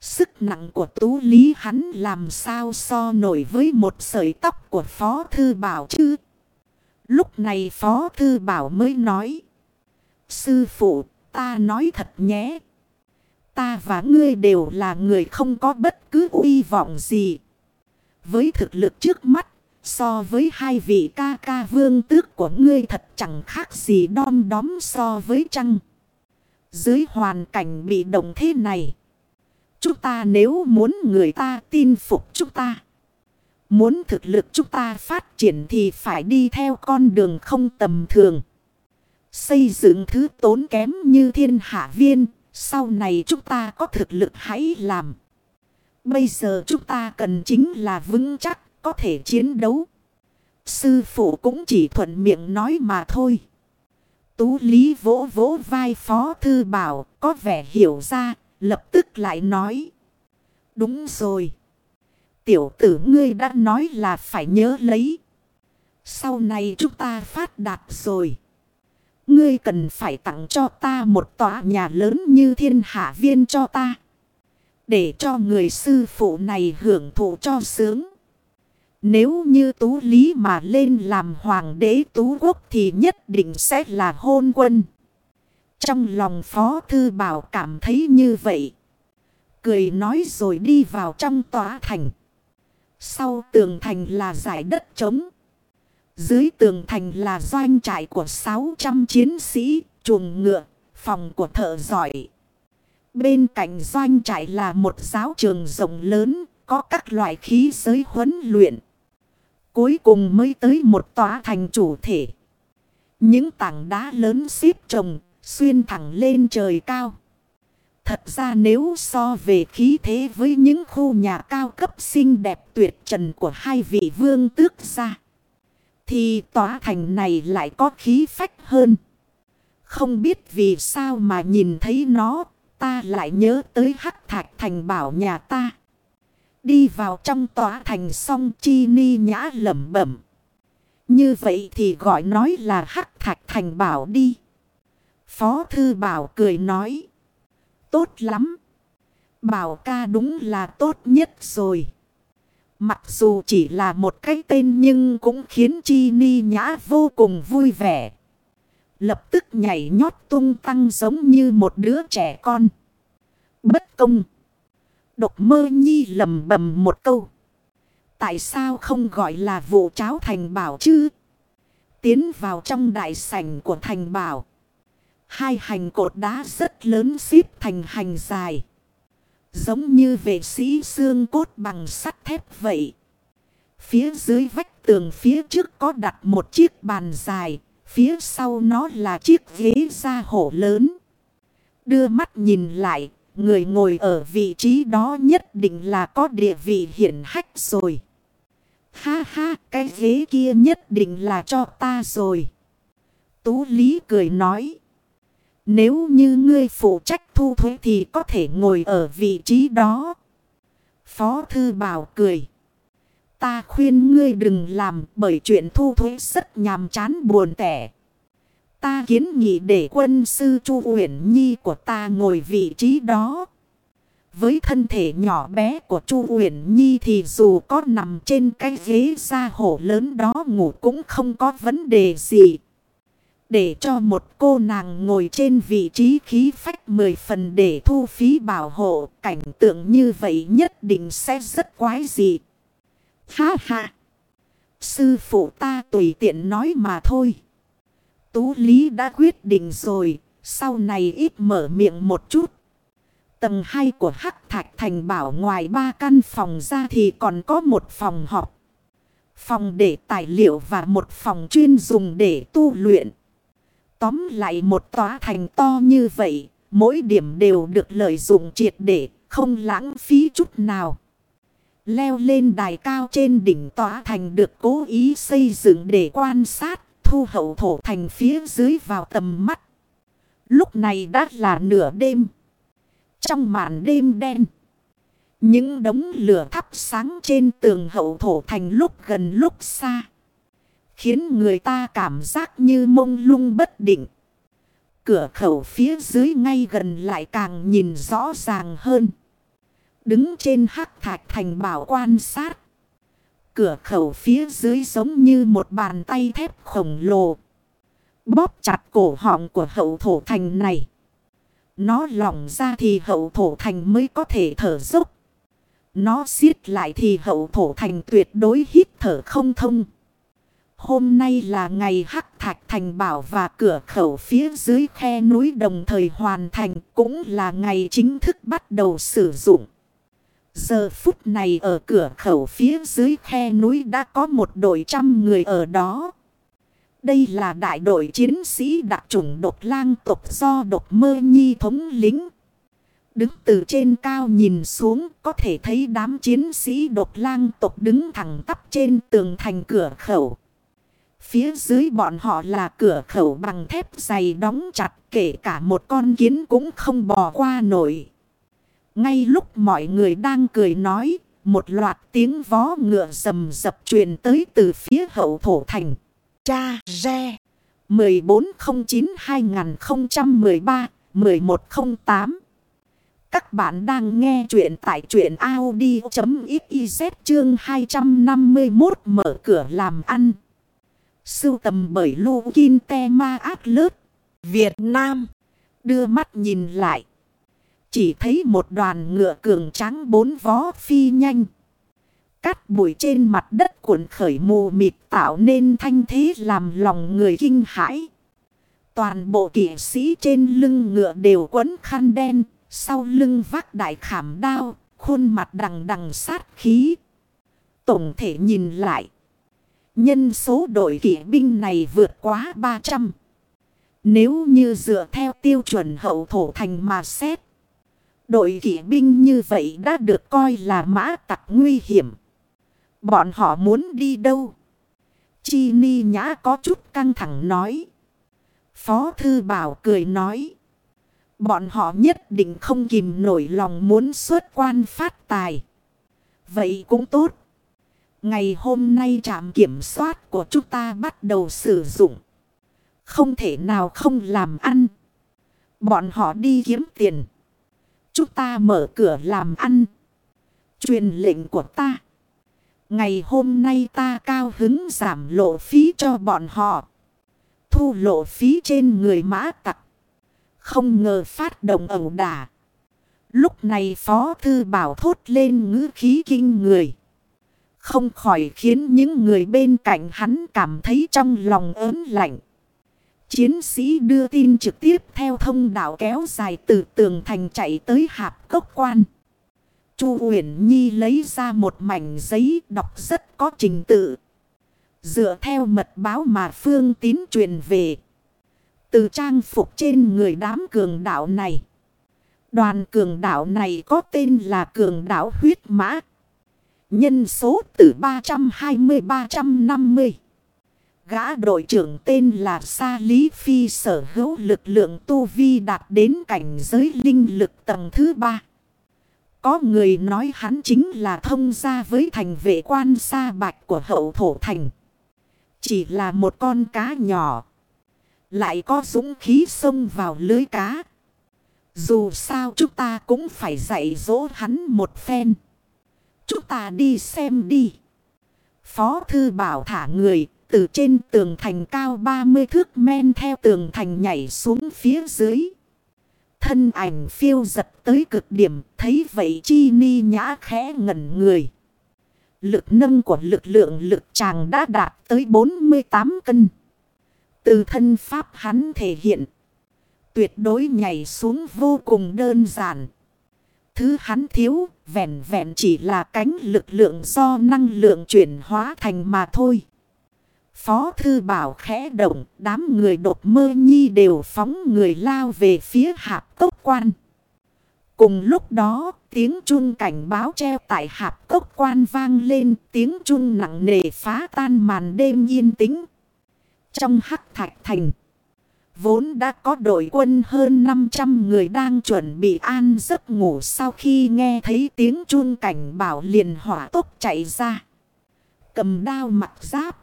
Sức nặng của tú lý hắn làm sao so nổi với một sợi tóc của Phó Thư Bảo chứ. Lúc này Phó Thư Bảo mới nói. Sư phụ ta nói thật nhé. Ta và ngươi đều là người không có bất cứ uy vọng gì. Với thực lực trước mắt, So với hai vị ca ca vương tước của ngươi thật chẳng khác gì đom đóm so với trăng. Dưới hoàn cảnh bị động thế này. Chúng ta nếu muốn người ta tin phục chúng ta. Muốn thực lực chúng ta phát triển thì phải đi theo con đường không tầm thường. Xây dựng thứ tốn kém như thiên hạ viên. Sau này chúng ta có thực lực hãy làm. Bây giờ chúng ta cần chính là vững chắc có thể chiến đấu. Sư phụ cũng chỉ thuận miệng nói mà thôi. Tú Lý vỗ vỗ vai Phó Thư Bảo có vẻ hiểu ra, lập tức lại nói. Đúng rồi. Tiểu tử ngươi đã nói là phải nhớ lấy. Sau này chúng ta phát đạt rồi. Ngươi cần phải tặng cho ta một tòa nhà lớn như thiên hạ viên cho ta. Để cho người sư phụ này hưởng thụ cho sướng. Nếu như Tú Lý mà lên làm hoàng đế Tú Quốc thì nhất định sẽ là hôn quân. Trong lòng Phó Thư Bảo cảm thấy như vậy. Cười nói rồi đi vào trong tòa thành. Sau tường thành là giải đất trống. Dưới tường thành là doanh trại của 600 chiến sĩ, chuồng ngựa, phòng của thợ giỏi. Bên cạnh doanh trại là một giáo trường rộng lớn, có các loại khí giới huấn luyện. Cuối cùng mới tới một tòa thành chủ thể. Những tảng đá lớn xếp trồng, xuyên thẳng lên trời cao. Thật ra nếu so về khí thế với những khu nhà cao cấp xinh đẹp tuyệt trần của hai vị vương tước ra. Thì tòa thành này lại có khí phách hơn. Không biết vì sao mà nhìn thấy nó, ta lại nhớ tới hắc thạch thành bảo nhà ta. Đi vào trong tòa thành song chi ni nhã lẩm bẩm. Như vậy thì gọi nói là hắc thạch thành bảo đi. Phó thư bảo cười nói. Tốt lắm. Bảo ca đúng là tốt nhất rồi. Mặc dù chỉ là một cái tên nhưng cũng khiến Chi Ni Nhã vô cùng vui vẻ. Lập tức nhảy nhót tung tăng giống như một đứa trẻ con. Bất công. Độc mơ nhi lầm bầm một câu. Tại sao không gọi là vụ cháo thành bảo chứ? Tiến vào trong đại sảnh của thành bảo. Hai hành cột đá rất lớn xếp thành hành dài. Giống như vệ sĩ xương cốt bằng sắt thép vậy. Phía dưới vách tường phía trước có đặt một chiếc bàn dài. Phía sau nó là chiếc ghế da hổ lớn. Đưa mắt nhìn lại, người ngồi ở vị trí đó nhất định là có địa vị hiển hách rồi. Ha ha, cái ghế kia nhất định là cho ta rồi. Tú Lý cười nói. Nếu như ngươi phụ trách thu thuế thì có thể ngồi ở vị trí đó. Phó Thư Bảo cười. Ta khuyên ngươi đừng làm bởi chuyện thu thuế rất nhàm chán buồn tẻ. Ta kiến nghị để quân sư Chu Uyển Nhi của ta ngồi vị trí đó. Với thân thể nhỏ bé của Chu Uyển Nhi thì dù có nằm trên cái ghế da hổ lớn đó ngủ cũng không có vấn đề gì. Để cho một cô nàng ngồi trên vị trí khí phách mười phần để thu phí bảo hộ, cảnh tượng như vậy nhất định sẽ rất quái dị. Ha ha! Sư phụ ta tùy tiện nói mà thôi. Tú Lý đã quyết định rồi, sau này ít mở miệng một chút. Tầng 2 của Hắc Thạch Thành bảo ngoài ba căn phòng ra thì còn có một phòng họp. Phòng để tài liệu và một phòng chuyên dùng để tu luyện. Tóm lại một tòa thành to như vậy, mỗi điểm đều được lợi dụng triệt để, không lãng phí chút nào. Leo lên đài cao trên đỉnh tòa thành được cố ý xây dựng để quan sát, thu hậu thổ thành phía dưới vào tầm mắt. Lúc này đã là nửa đêm. Trong màn đêm đen. Những đống lửa thắp sáng trên tường hậu thổ thành lúc gần lúc xa. Khiến người ta cảm giác như mông lung bất định. Cửa khẩu phía dưới ngay gần lại càng nhìn rõ ràng hơn. Đứng trên hắc thạch thành bảo quan sát. Cửa khẩu phía dưới giống như một bàn tay thép khổng lồ. Bóp chặt cổ họng của hậu thổ thành này. Nó lỏng ra thì hậu thổ thành mới có thể thở dốc. Nó siết lại thì hậu thổ thành tuyệt đối hít thở không thông. Hôm nay là ngày hắc thạch thành bảo và cửa khẩu phía dưới khe núi đồng thời hoàn thành cũng là ngày chính thức bắt đầu sử dụng. Giờ phút này ở cửa khẩu phía dưới khe núi đã có một đội trăm người ở đó. Đây là đại đội chiến sĩ đặc trùng độc lang tộc do độc mơ nhi thống lính. Đứng từ trên cao nhìn xuống có thể thấy đám chiến sĩ độc lang tộc đứng thẳng tắp trên tường thành cửa khẩu. Phía dưới bọn họ là cửa khẩu bằng thép dày đóng chặt kể cả một con kiến cũng không bò qua nổi. Ngay lúc mọi người đang cười nói, một loạt tiếng vó ngựa rầm rập truyền tới từ phía hậu thổ thành. Cha Re 1409-2013-1108 Các bạn đang nghe chuyện tại chuyện Audi.xyz chương 251 mở cửa làm ăn. Sưu tầm bởi Lô Kinh Te Ma Ác Lớp Việt Nam. Đưa mắt nhìn lại. Chỉ thấy một đoàn ngựa cường trắng bốn vó phi nhanh. Cát bụi trên mặt đất cuộn khởi mù mịt tạo nên thanh thế làm lòng người kinh hãi. Toàn bộ kỵ sĩ trên lưng ngựa đều quấn khăn đen, sau lưng vác đại khảm đao, khuôn mặt đằng đằng sát khí. Tổng thể nhìn lại. Nhân số đội kỵ binh này vượt quá 300. Nếu như dựa theo tiêu chuẩn hậu thổ thành mà xét. Đội kỵ binh như vậy đã được coi là mã tặc nguy hiểm. Bọn họ muốn đi đâu? Chi ni nhã có chút căng thẳng nói. Phó thư bảo cười nói. Bọn họ nhất định không kìm nổi lòng muốn xuất quan phát tài. Vậy cũng tốt. Ngày hôm nay trạm kiểm soát của chúng ta bắt đầu sử dụng. Không thể nào không làm ăn. Bọn họ đi kiếm tiền. Chúng ta mở cửa làm ăn. Truyền lệnh của ta. Ngày hôm nay ta cao hứng giảm lộ phí cho bọn họ. thu lộ phí trên người mã tặc. Không ngờ phát động ẩu đả. Lúc này Phó Thư Bảo thốt lên ngữ khí kinh người. Không khỏi khiến những người bên cạnh hắn cảm thấy trong lòng ớn lạnh. Chiến sĩ đưa tin trực tiếp theo thông đạo kéo dài từ tường thành chạy tới hạp cốc quan. Chu Uyển Nhi lấy ra một mảnh giấy đọc rất có trình tự. Dựa theo mật báo mà Phương Tín truyền về. Từ trang phục trên người đám cường đạo này. Đoàn cường đạo này có tên là cường đạo huyết mã. Nhân số từ 320-350. Gã đội trưởng tên là Sa Lý Phi sở hữu lực lượng tu vi đạt đến cảnh giới linh lực tầng thứ ba. Có người nói hắn chính là thông gia với thành vệ quan sa bạch của hậu thổ thành. Chỉ là một con cá nhỏ. Lại có dũng khí xông vào lưới cá. Dù sao chúng ta cũng phải dạy dỗ hắn một phen. Chúng ta đi xem đi. Phó thư bảo thả người từ trên tường thành cao 30 thước men theo tường thành nhảy xuống phía dưới. Thân ảnh phiêu giật tới cực điểm, thấy vậy chi ni nhã khẽ ngẩn người. Lực nâng của lực lượng lực chàng đã đạt tới 48 cân. Từ thân pháp hắn thể hiện. Tuyệt đối nhảy xuống vô cùng đơn giản. Thứ hắn thiếu, vẹn vẹn chỉ là cánh lực lượng do năng lượng chuyển hóa thành mà thôi. Phó thư bảo khẽ động, đám người đột mơ nhi đều phóng người lao về phía hạp cốc quan. Cùng lúc đó, tiếng chun cảnh báo treo tại hạp cốc quan vang lên, tiếng chun nặng nề phá tan màn đêm yên tĩnh. Trong hắc thạch thành, vốn đã có đội quân hơn 500 người đang chuẩn bị an giấc ngủ sau khi nghe thấy tiếng chuông cảnh bảo liền hỏa tốc chạy ra. Cầm đao mặt giáp.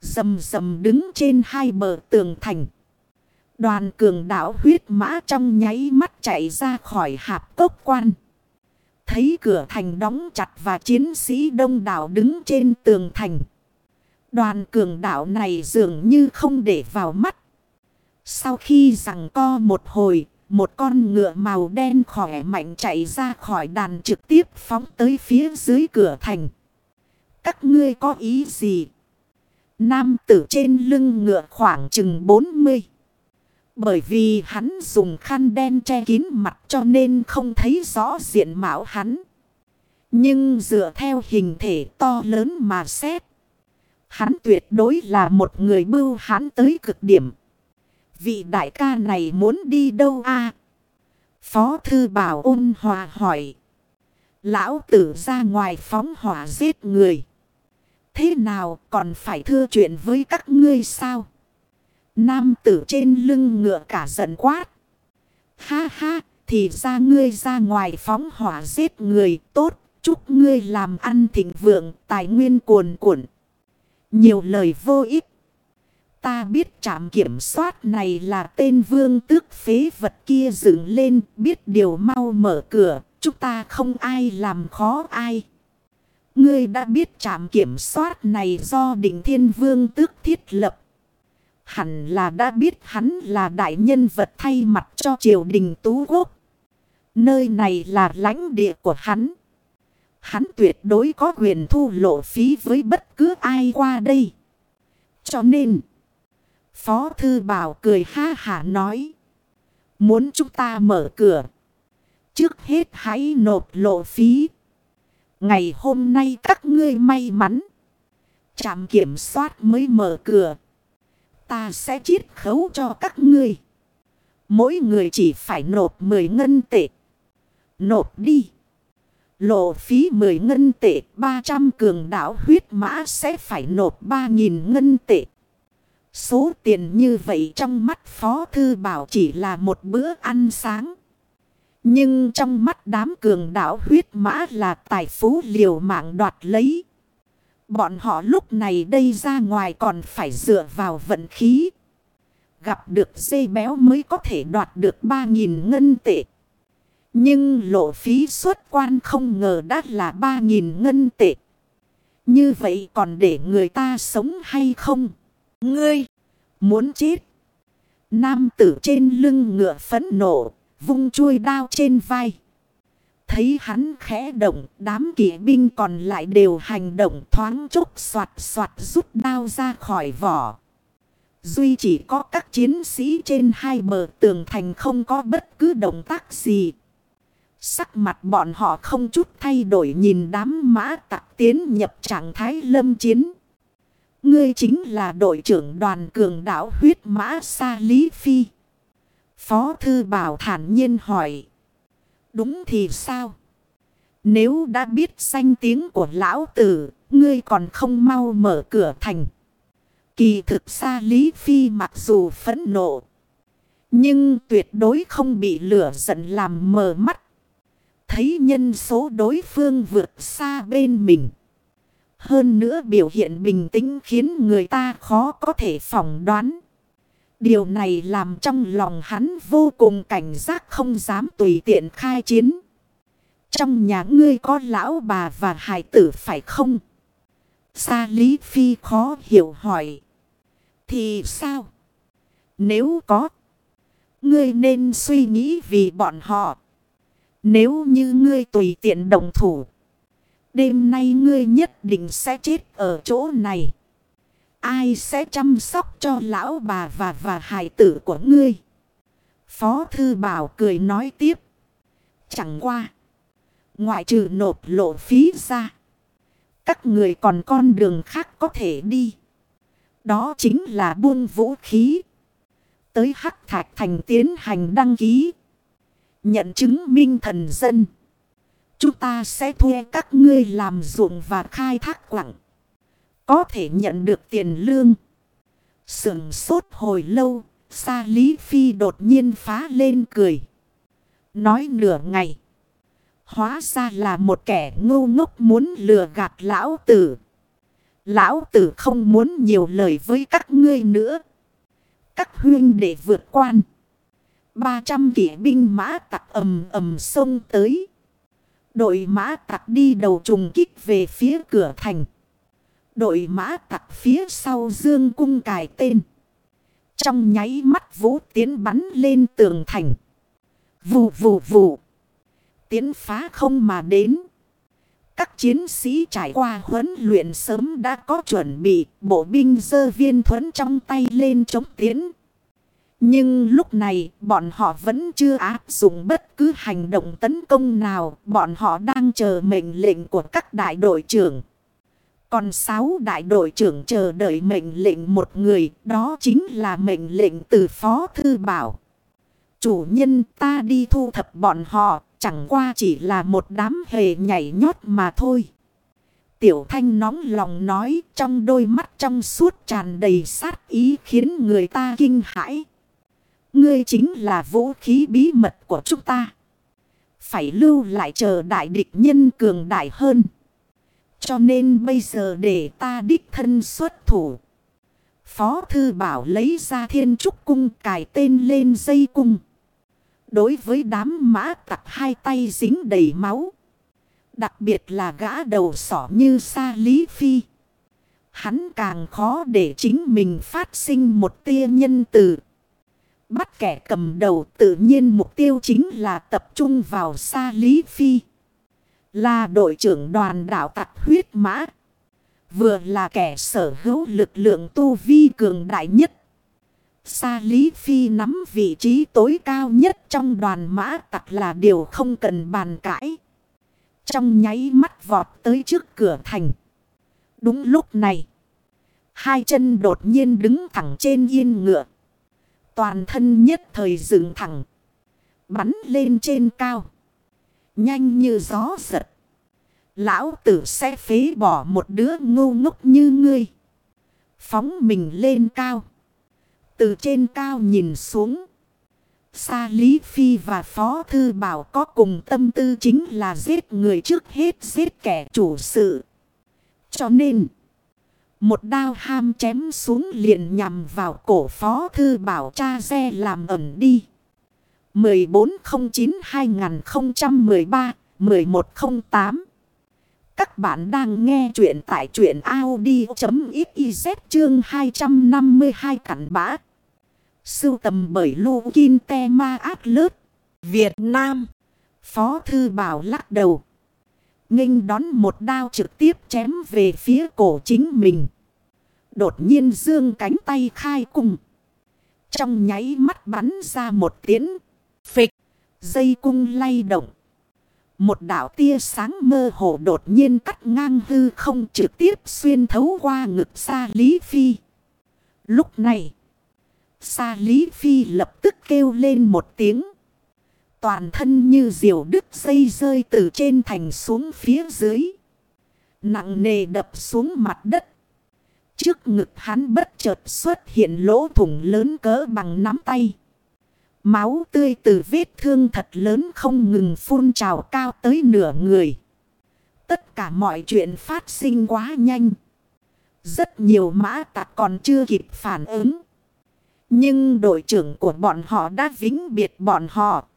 Dầm dầm đứng trên hai bờ tường thành. Đoàn cường đảo huyết mã trong nháy mắt chạy ra khỏi hạp cốc quan. Thấy cửa thành đóng chặt và chiến sĩ đông đảo đứng trên tường thành. Đoàn cường đảo này dường như không để vào mắt. Sau khi rằng co một hồi, một con ngựa màu đen khỏe mạnh chạy ra khỏi đàn trực tiếp phóng tới phía dưới cửa thành. Các ngươi có ý gì? Nam tử trên lưng ngựa khoảng chừng 40. Bởi vì hắn dùng khăn đen che kín mặt cho nên không thấy rõ diện mạo hắn. Nhưng dựa theo hình thể to lớn mà xét. Hắn tuyệt đối là một người bưu hắn tới cực điểm. Vị đại ca này muốn đi đâu a Phó thư bảo ôn hòa hỏi. Lão tử ra ngoài phóng hỏa giết người. Thế nào còn phải thưa chuyện với các ngươi sao? Nam tử trên lưng ngựa cả giận quát. Ha ha, thì ra ngươi ra ngoài phóng hỏa giết người tốt. Chúc ngươi làm ăn thịnh vượng, tài nguyên cuồn cuộn. Nhiều lời vô ích. Ta biết trạm kiểm soát này là tên vương tước phế vật kia dựng lên, biết điều mau mở cửa, chúng ta không ai làm khó ai. Ngươi đã biết trạm kiểm soát này do định thiên vương tước thiết lập. Hẳn là đã biết hắn là đại nhân vật thay mặt cho triều đình tú quốc. Nơi này là lãnh địa của hắn. Hắn tuyệt đối có quyền thu lộ phí với bất cứ ai qua đây. Cho nên, Phó Thư Bảo cười ha hả nói. Muốn chúng ta mở cửa. Trước hết hãy nộp lộ phí. Ngày hôm nay các ngươi may mắn. Trạm kiểm soát mới mở cửa. Ta sẽ chiết khấu cho các ngươi. Mỗi người chỉ phải nộp 10 ngân tệ. Nộp đi. Lộ phí 10 ngân tệ 300 cường đảo huyết mã sẽ phải nộp 3.000 ngân tệ. Số tiền như vậy trong mắt Phó Thư Bảo chỉ là một bữa ăn sáng. Nhưng trong mắt đám cường đảo huyết mã là tài phú liều mạng đoạt lấy. Bọn họ lúc này đây ra ngoài còn phải dựa vào vận khí. Gặp được dây béo mới có thể đoạt được 3.000 ngân tệ. Nhưng lộ phí xuất quan không ngờ đã là 3.000 ngân tệ. Như vậy còn để người ta sống hay không? Ngươi! Muốn chết. Nam tử trên lưng ngựa phẫn nộ, vung chuôi đao trên vai. Thấy hắn khẽ động, đám kỵ binh còn lại đều hành động thoáng chốc soạt soạt rút đao ra khỏi vỏ. Duy chỉ có các chiến sĩ trên hai bờ tường thành không có bất cứ động tác gì. Sắc mặt bọn họ không chút thay đổi nhìn đám mã tặc tiến nhập trạng thái lâm chiến. Ngươi chính là đội trưởng đoàn cường đảo huyết mã Sa Lý Phi. Phó Thư Bảo thản nhiên hỏi. Đúng thì sao? Nếu đã biết danh tiếng của lão tử, ngươi còn không mau mở cửa thành. Kỳ thực Sa Lý Phi mặc dù phẫn nộ. Nhưng tuyệt đối không bị lửa giận làm mờ mắt. Thấy nhân số đối phương vượt xa bên mình. Hơn nữa biểu hiện bình tĩnh khiến người ta khó có thể phỏng đoán. Điều này làm trong lòng hắn vô cùng cảnh giác không dám tùy tiện khai chiến. Trong nhà ngươi có lão bà và hải tử phải không? Sa Lý Phi khó hiểu hỏi. Thì sao? Nếu có, ngươi nên suy nghĩ vì bọn họ. Nếu như ngươi tùy tiện đồng thủ, đêm nay ngươi nhất định sẽ chết ở chỗ này. Ai sẽ chăm sóc cho lão bà và và hài tử của ngươi? Phó Thư Bảo cười nói tiếp. Chẳng qua. Ngoại trừ nộp lộ phí ra. Các người còn con đường khác có thể đi. Đó chính là buôn vũ khí. Tới Hắc Thạch Thành tiến hành đăng ký. Nhận chứng minh thần dân. Chúng ta sẽ thuê các ngươi làm ruộng và khai thác quặng. Có thể nhận được tiền lương. Sưởng sốt hồi lâu. Sa Lý Phi đột nhiên phá lên cười. Nói nửa ngày. Hóa ra là một kẻ ngu ngốc muốn lừa gạt lão tử. Lão tử không muốn nhiều lời với các ngươi nữa. Các huyên để vượt quan. 300 kỵ binh mã tặc ầm ầm sông tới. Đội mã tặc đi đầu trùng kích về phía cửa thành. Đội mã tặc phía sau dương cung cài tên. Trong nháy mắt vũ tiến bắn lên tường thành. Vù vù vù. Tiến phá không mà đến. Các chiến sĩ trải qua huấn luyện sớm đã có chuẩn bị. Bộ binh dơ viên thuẫn trong tay lên chống tiến. Nhưng lúc này, bọn họ vẫn chưa áp dụng bất cứ hành động tấn công nào. Bọn họ đang chờ mệnh lệnh của các đại đội trưởng. Còn sáu đại đội trưởng chờ đợi mệnh lệnh một người. Đó chính là mệnh lệnh từ Phó Thư Bảo. Chủ nhân, ta đi thu thập bọn họ. Chẳng qua chỉ là một đám hề nhảy nhót mà thôi. Tiểu thanh nóng lòng nói, trong đôi mắt trong suốt tràn đầy sát ý khiến người ta kinh hãi. Ngươi chính là vũ khí bí mật của chúng ta. Phải lưu lại chờ đại địch nhân cường đại hơn. Cho nên bây giờ để ta đích thân xuất thủ. Phó thư bảo lấy ra thiên trúc cung cài tên lên dây cung. Đối với đám mã tặc hai tay dính đầy máu. Đặc biệt là gã đầu sỏ như sa lý phi. Hắn càng khó để chính mình phát sinh một tia nhân từ. Bắt kẻ cầm đầu tự nhiên mục tiêu chính là tập trung vào Sa Lý Phi. Là đội trưởng đoàn đảo tặc huyết mã. Vừa là kẻ sở hữu lực lượng tu vi cường đại nhất. Sa Lý Phi nắm vị trí tối cao nhất trong đoàn mã tặc là điều không cần bàn cãi. Trong nháy mắt vọt tới trước cửa thành. Đúng lúc này. Hai chân đột nhiên đứng thẳng trên yên ngựa. Toàn thân nhất thời dựng thẳng. Bắn lên trên cao. Nhanh như gió giật. Lão tử sẽ phế bỏ một đứa ngu ngốc như ngươi. Phóng mình lên cao. Từ trên cao nhìn xuống. Sa Lý Phi và Phó Thư Bảo có cùng tâm tư chính là giết người trước hết giết kẻ chủ sự. Cho nên... Một đao ham chém xuống liền nhằm vào cổ phó thư bảo cha xe làm ẩn đi. 1409-2013-1108 Các bạn đang nghe chuyện tại chuyện Audi.xyz chương 252 cảnh bã. Sưu tầm bởi Lô Kinh Te Ma Át Việt Nam. Phó Thư Bảo lắc đầu. nghênh đón một đao trực tiếp chém về phía cổ chính mình. Đột nhiên dương cánh tay khai cung. Trong nháy mắt bắn ra một tiếng. Phịch. Dây cung lay động. Một đảo tia sáng mơ hồ đột nhiên cắt ngang hư không trực tiếp xuyên thấu qua ngực xa Lý Phi. Lúc này, xa Lý Phi lập tức kêu lên một tiếng. Toàn thân như diều đứt dây rơi từ trên thành xuống phía dưới. Nặng nề đập xuống mặt đất. Trước ngực hắn bất chợt xuất hiện lỗ thủng lớn cỡ bằng nắm tay. Máu tươi từ vết thương thật lớn không ngừng phun trào cao tới nửa người. Tất cả mọi chuyện phát sinh quá nhanh. Rất nhiều mã tạc còn chưa kịp phản ứng. Nhưng đội trưởng của bọn họ đã vĩnh biệt bọn họ.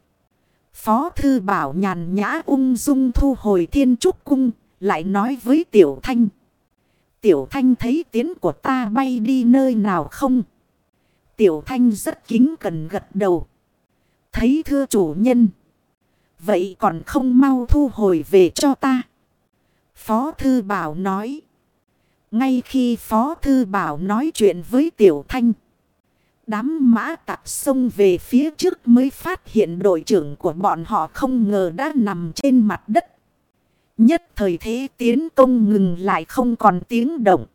Phó thư bảo nhàn nhã ung dung thu hồi thiên trúc cung, lại nói với Tiểu Thanh. Tiểu Thanh thấy tiến của ta bay đi nơi nào không? Tiểu Thanh rất kính cần gật đầu. Thấy thưa chủ nhân. Vậy còn không mau thu hồi về cho ta. Phó Thư Bảo nói. Ngay khi Phó Thư Bảo nói chuyện với Tiểu Thanh. Đám mã tạp sông về phía trước mới phát hiện đội trưởng của bọn họ không ngờ đã nằm trên mặt đất. Nhất thời thế tiến công ngừng lại không còn tiếng động.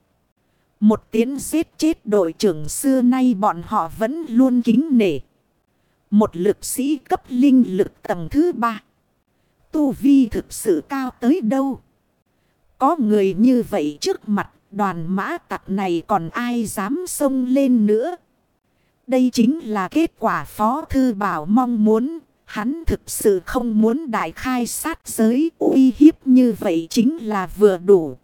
Một tiếng giết chết đội trưởng xưa nay bọn họ vẫn luôn kính nể. Một lực sĩ cấp linh lực tầng thứ ba. Tu vi thực sự cao tới đâu. Có người như vậy trước mặt, đoàn mã tặc này còn ai dám xông lên nữa. Đây chính là kết quả Phó Thư Bảo mong muốn. Hắn thực sự không muốn đại khai sát giới, uy hiếp như vậy chính là vừa đủ.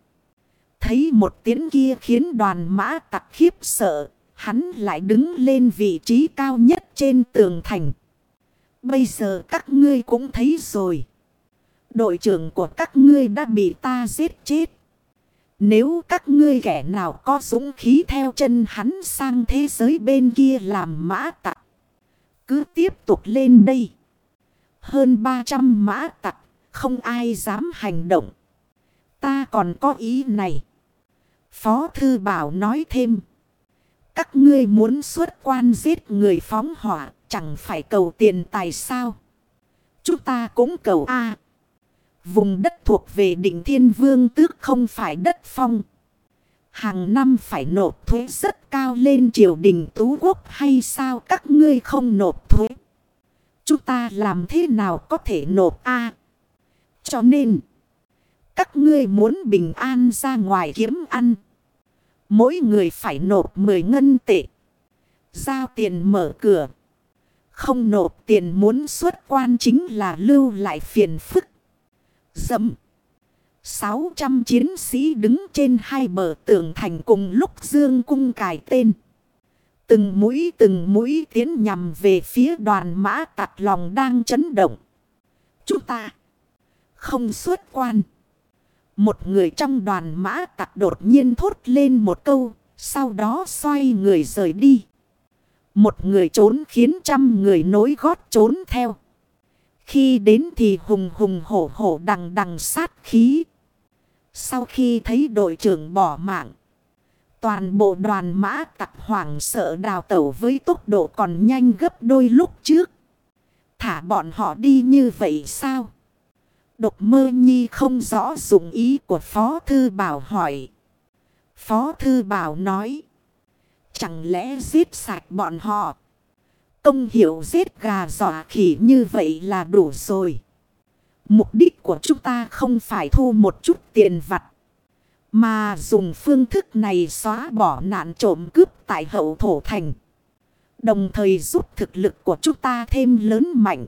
Thấy một tiếng kia khiến đoàn mã tặc khiếp sợ. Hắn lại đứng lên vị trí cao nhất trên tường thành. Bây giờ các ngươi cũng thấy rồi. Đội trưởng của các ngươi đã bị ta giết chết. Nếu các ngươi kẻ nào có dũng khí theo chân hắn sang thế giới bên kia làm mã tặc. Cứ tiếp tục lên đây. Hơn 300 mã tặc, không ai dám hành động. Ta còn có ý này. Phó Thư Bảo nói thêm. Các ngươi muốn xuất quan giết người phóng hỏa, chẳng phải cầu tiền tài sao. Chúng ta cũng cầu A. Vùng đất thuộc về đỉnh thiên vương tước không phải đất phong. Hàng năm phải nộp thuế rất cao lên triều đình tú quốc hay sao các ngươi không nộp thuế. Chúng ta làm thế nào có thể nộp A. Cho nên, các ngươi muốn bình an ra ngoài kiếm ăn. Mỗi người phải nộp 10 ngân tệ. Giao tiền mở cửa. Không nộp tiền muốn xuất quan chính là lưu lại phiền phức. Dậm. 600 chiến sĩ đứng trên hai bờ tường thành cùng lúc dương cung cài tên. Từng mũi từng mũi tiến nhằm về phía đoàn mã tạc lòng đang chấn động. Chúng ta không xuất quan. Một người trong đoàn mã tặc đột nhiên thốt lên một câu, sau đó xoay người rời đi. Một người trốn khiến trăm người nối gót trốn theo. Khi đến thì hùng hùng hổ hổ đằng đằng sát khí. Sau khi thấy đội trưởng bỏ mạng. Toàn bộ đoàn mã tặc hoảng sợ đào tẩu với tốc độ còn nhanh gấp đôi lúc trước. Thả bọn họ đi như vậy sao? Độc mơ nhi không rõ dụng ý của Phó Thư Bảo hỏi. Phó Thư Bảo nói. Chẳng lẽ giết sạch bọn họ? Công hiệu giết gà giỏ khỉ như vậy là đủ rồi. Mục đích của chúng ta không phải thu một chút tiền vặt. Mà dùng phương thức này xóa bỏ nạn trộm cướp tại hậu thổ thành. Đồng thời giúp thực lực của chúng ta thêm lớn mạnh.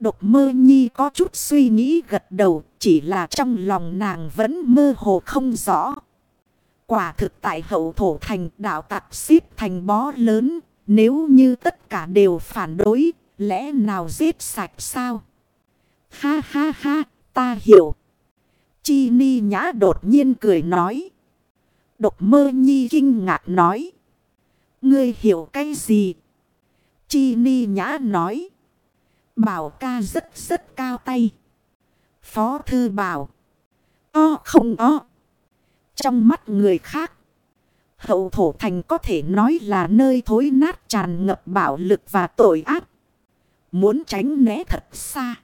Độc mơ nhi có chút suy nghĩ gật đầu. Chỉ là trong lòng nàng vẫn mơ hồ không rõ. Quả thực tại hậu thổ thành đạo tặc xếp thành bó lớn. Nếu như tất cả đều phản đối, lẽ nào giết sạch sao? Ha ha ha, ta hiểu. Chi ni nhã đột nhiên cười nói. Độc mơ nhi kinh ngạc nói. Ngươi hiểu cái gì? Chi ni nhã nói. Bảo ca rất rất cao tay. Phó thư bảo. O không o. Trong mắt người khác. Hậu thổ thành có thể nói là nơi thối nát tràn ngập bạo lực và tội ác. Muốn tránh né thật xa.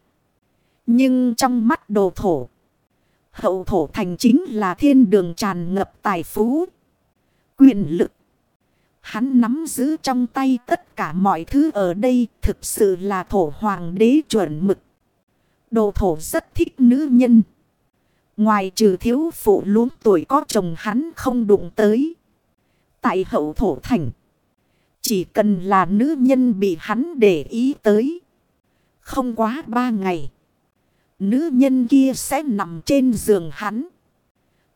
Nhưng trong mắt đồ thổ. Hậu thổ thành chính là thiên đường tràn ngập tài phú. Quyền lực. Hắn nắm giữ trong tay tất cả mọi thứ ở đây thực sự là thổ hoàng đế chuẩn mực. Đồ thổ rất thích nữ nhân. Ngoài trừ thiếu phụ luống tuổi có chồng hắn không đụng tới. Tại hậu thổ thành. Chỉ cần là nữ nhân bị hắn để ý tới. Không quá ba ngày. Nữ nhân kia sẽ nằm trên giường hắn.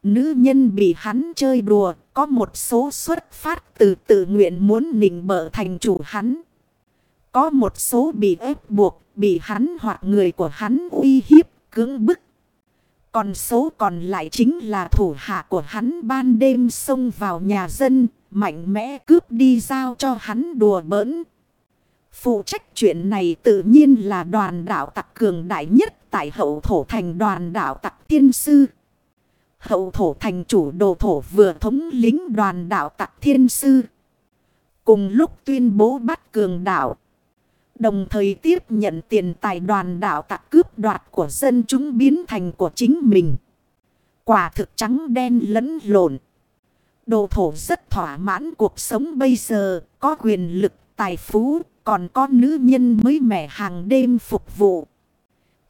Nữ nhân bị hắn chơi đùa. Có một số xuất phát từ tự nguyện muốn nịnh bợ thành chủ hắn. Có một số bị ép buộc. Bị hắn hoặc người của hắn uy hiếp cưỡng bức. Còn số còn lại chính là thủ hạ của hắn ban đêm xông vào nhà dân, mạnh mẽ cướp đi giao cho hắn đùa bỡn. Phụ trách chuyện này tự nhiên là đoàn đạo tặc cường đại nhất tại hậu thổ thành đoàn đảo tặc tiên sư. Hậu thổ thành chủ đồ thổ vừa thống lính đoàn đảo tặc thiên sư. Cùng lúc tuyên bố bắt cường đảo Đồng thời tiếp nhận tiền tài đoàn đảo tặc cướp đoạt của dân chúng biến thành của chính mình. Quả thực trắng đen lẫn lộn. Đồ thổ rất thỏa mãn cuộc sống bây giờ, có quyền lực, tài phú, còn có nữ nhân mới mẻ hàng đêm phục vụ.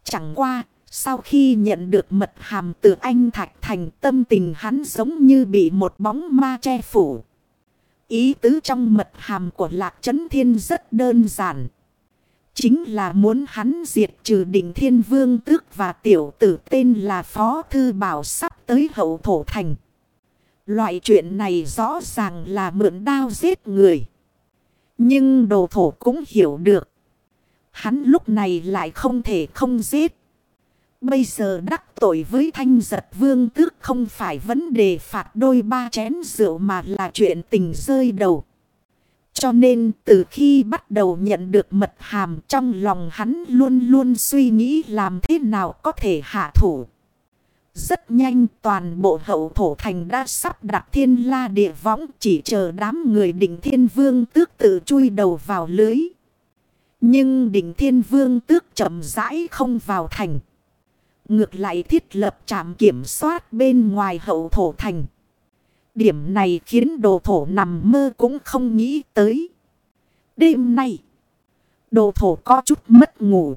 Chẳng qua, sau khi nhận được mật hàm từ anh Thạch Thành tâm tình hắn giống như bị một bóng ma che phủ. Ý tứ trong mật hàm của Lạc Trấn Thiên rất đơn giản. Chính là muốn hắn diệt trừ đỉnh thiên vương tước và tiểu tử tên là Phó Thư Bảo sắp tới hậu thổ thành. Loại chuyện này rõ ràng là mượn đao giết người. Nhưng đồ thổ cũng hiểu được. Hắn lúc này lại không thể không giết. Bây giờ đắc tội với thanh giật vương tước không phải vấn đề phạt đôi ba chén rượu mà là chuyện tình rơi đầu. Cho nên từ khi bắt đầu nhận được mật hàm trong lòng hắn luôn luôn suy nghĩ làm thế nào có thể hạ thủ. Rất nhanh toàn bộ hậu thổ thành đã sắp đặt thiên la địa võng chỉ chờ đám người đỉnh thiên vương tước tự chui đầu vào lưới. Nhưng đỉnh thiên vương tước chậm rãi không vào thành. Ngược lại thiết lập trạm kiểm soát bên ngoài hậu thổ thành. Điểm này khiến đồ thổ nằm mơ cũng không nghĩ tới. Đêm nay, đồ thổ có chút mất ngủ.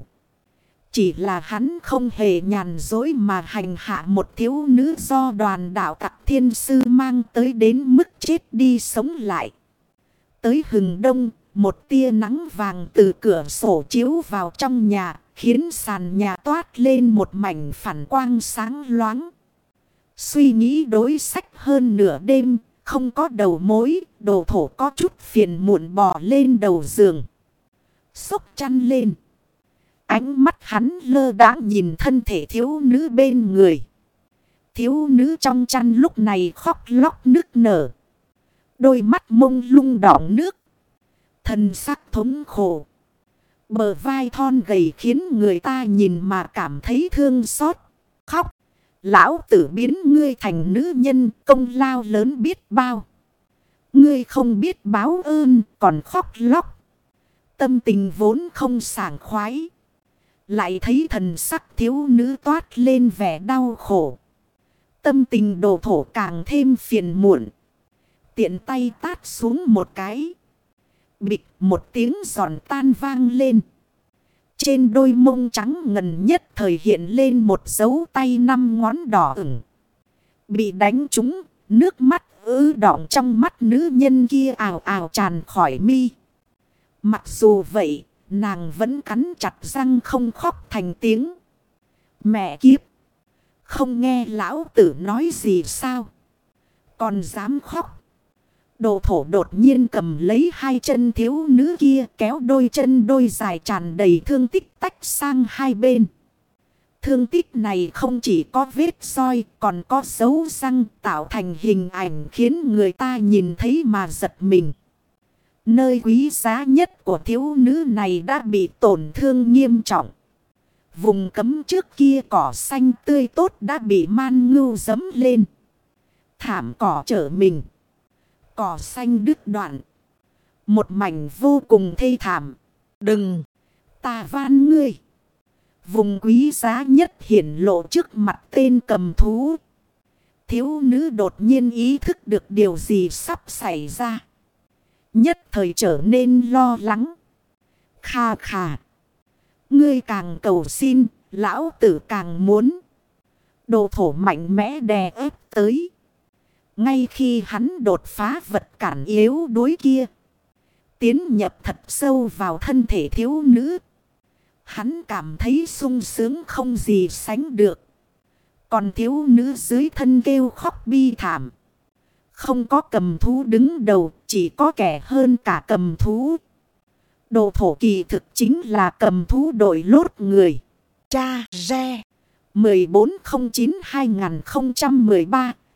Chỉ là hắn không hề nhàn dối mà hành hạ một thiếu nữ do đoàn đạo tặc thiên sư mang tới đến mức chết đi sống lại. Tới hừng đông, một tia nắng vàng từ cửa sổ chiếu vào trong nhà, khiến sàn nhà toát lên một mảnh phản quang sáng loáng. Suy nghĩ đối sách hơn nửa đêm, không có đầu mối, đồ thổ có chút phiền muộn bò lên đầu giường. Xốc chăn lên. Ánh mắt hắn lơ đã nhìn thân thể thiếu nữ bên người. Thiếu nữ trong chăn lúc này khóc lóc nước nở. Đôi mắt mông lung đỏ nước. Thân sắc thống khổ. Bờ vai thon gầy khiến người ta nhìn mà cảm thấy thương xót. Khóc. Lão tử biến ngươi thành nữ nhân, công lao lớn biết bao. Ngươi không biết báo ơn, còn khóc lóc. Tâm tình vốn không sảng khoái. Lại thấy thần sắc thiếu nữ toát lên vẻ đau khổ. Tâm tình đồ thổ càng thêm phiền muộn. Tiện tay tát xuống một cái. Bịch một tiếng giòn tan vang lên. Trên đôi mông trắng ngần nhất thời hiện lên một dấu tay năm ngón đỏ ửng. Bị đánh trúng, nước mắt ứ đọng trong mắt nữ nhân kia ào ào tràn khỏi mi. Mặc dù vậy, nàng vẫn cắn chặt răng không khóc thành tiếng. Mẹ kiếp! Không nghe lão tử nói gì sao? Còn dám khóc? Đồ thổ đột nhiên cầm lấy hai chân thiếu nữ kia kéo đôi chân đôi dài tràn đầy thương tích tách sang hai bên. Thương tích này không chỉ có vết soi, còn có dấu răng tạo thành hình ảnh khiến người ta nhìn thấy mà giật mình. Nơi quý giá nhất của thiếu nữ này đã bị tổn thương nghiêm trọng. Vùng cấm trước kia cỏ xanh tươi tốt đã bị man ngưu dấm lên. Thảm cỏ trở mình. Cỏ xanh đứt đoạn. Một mảnh vô cùng thê thảm. Đừng! Ta van ngươi! Vùng quý giá nhất hiển lộ trước mặt tên cầm thú. Thiếu nữ đột nhiên ý thức được điều gì sắp xảy ra. Nhất thời trở nên lo lắng. Kha khà. Ngươi càng cầu xin, lão tử càng muốn. Đồ thổ mạnh mẽ đè ép tới. Ngay khi hắn đột phá vật cản yếu đối kia. Tiến nhập thật sâu vào thân thể thiếu nữ. Hắn cảm thấy sung sướng không gì sánh được. Còn thiếu nữ dưới thân kêu khóc bi thảm. Không có cầm thú đứng đầu, chỉ có kẻ hơn cả cầm thú. Đồ thổ kỳ thực chính là cầm thú đội lốt người. Cha Re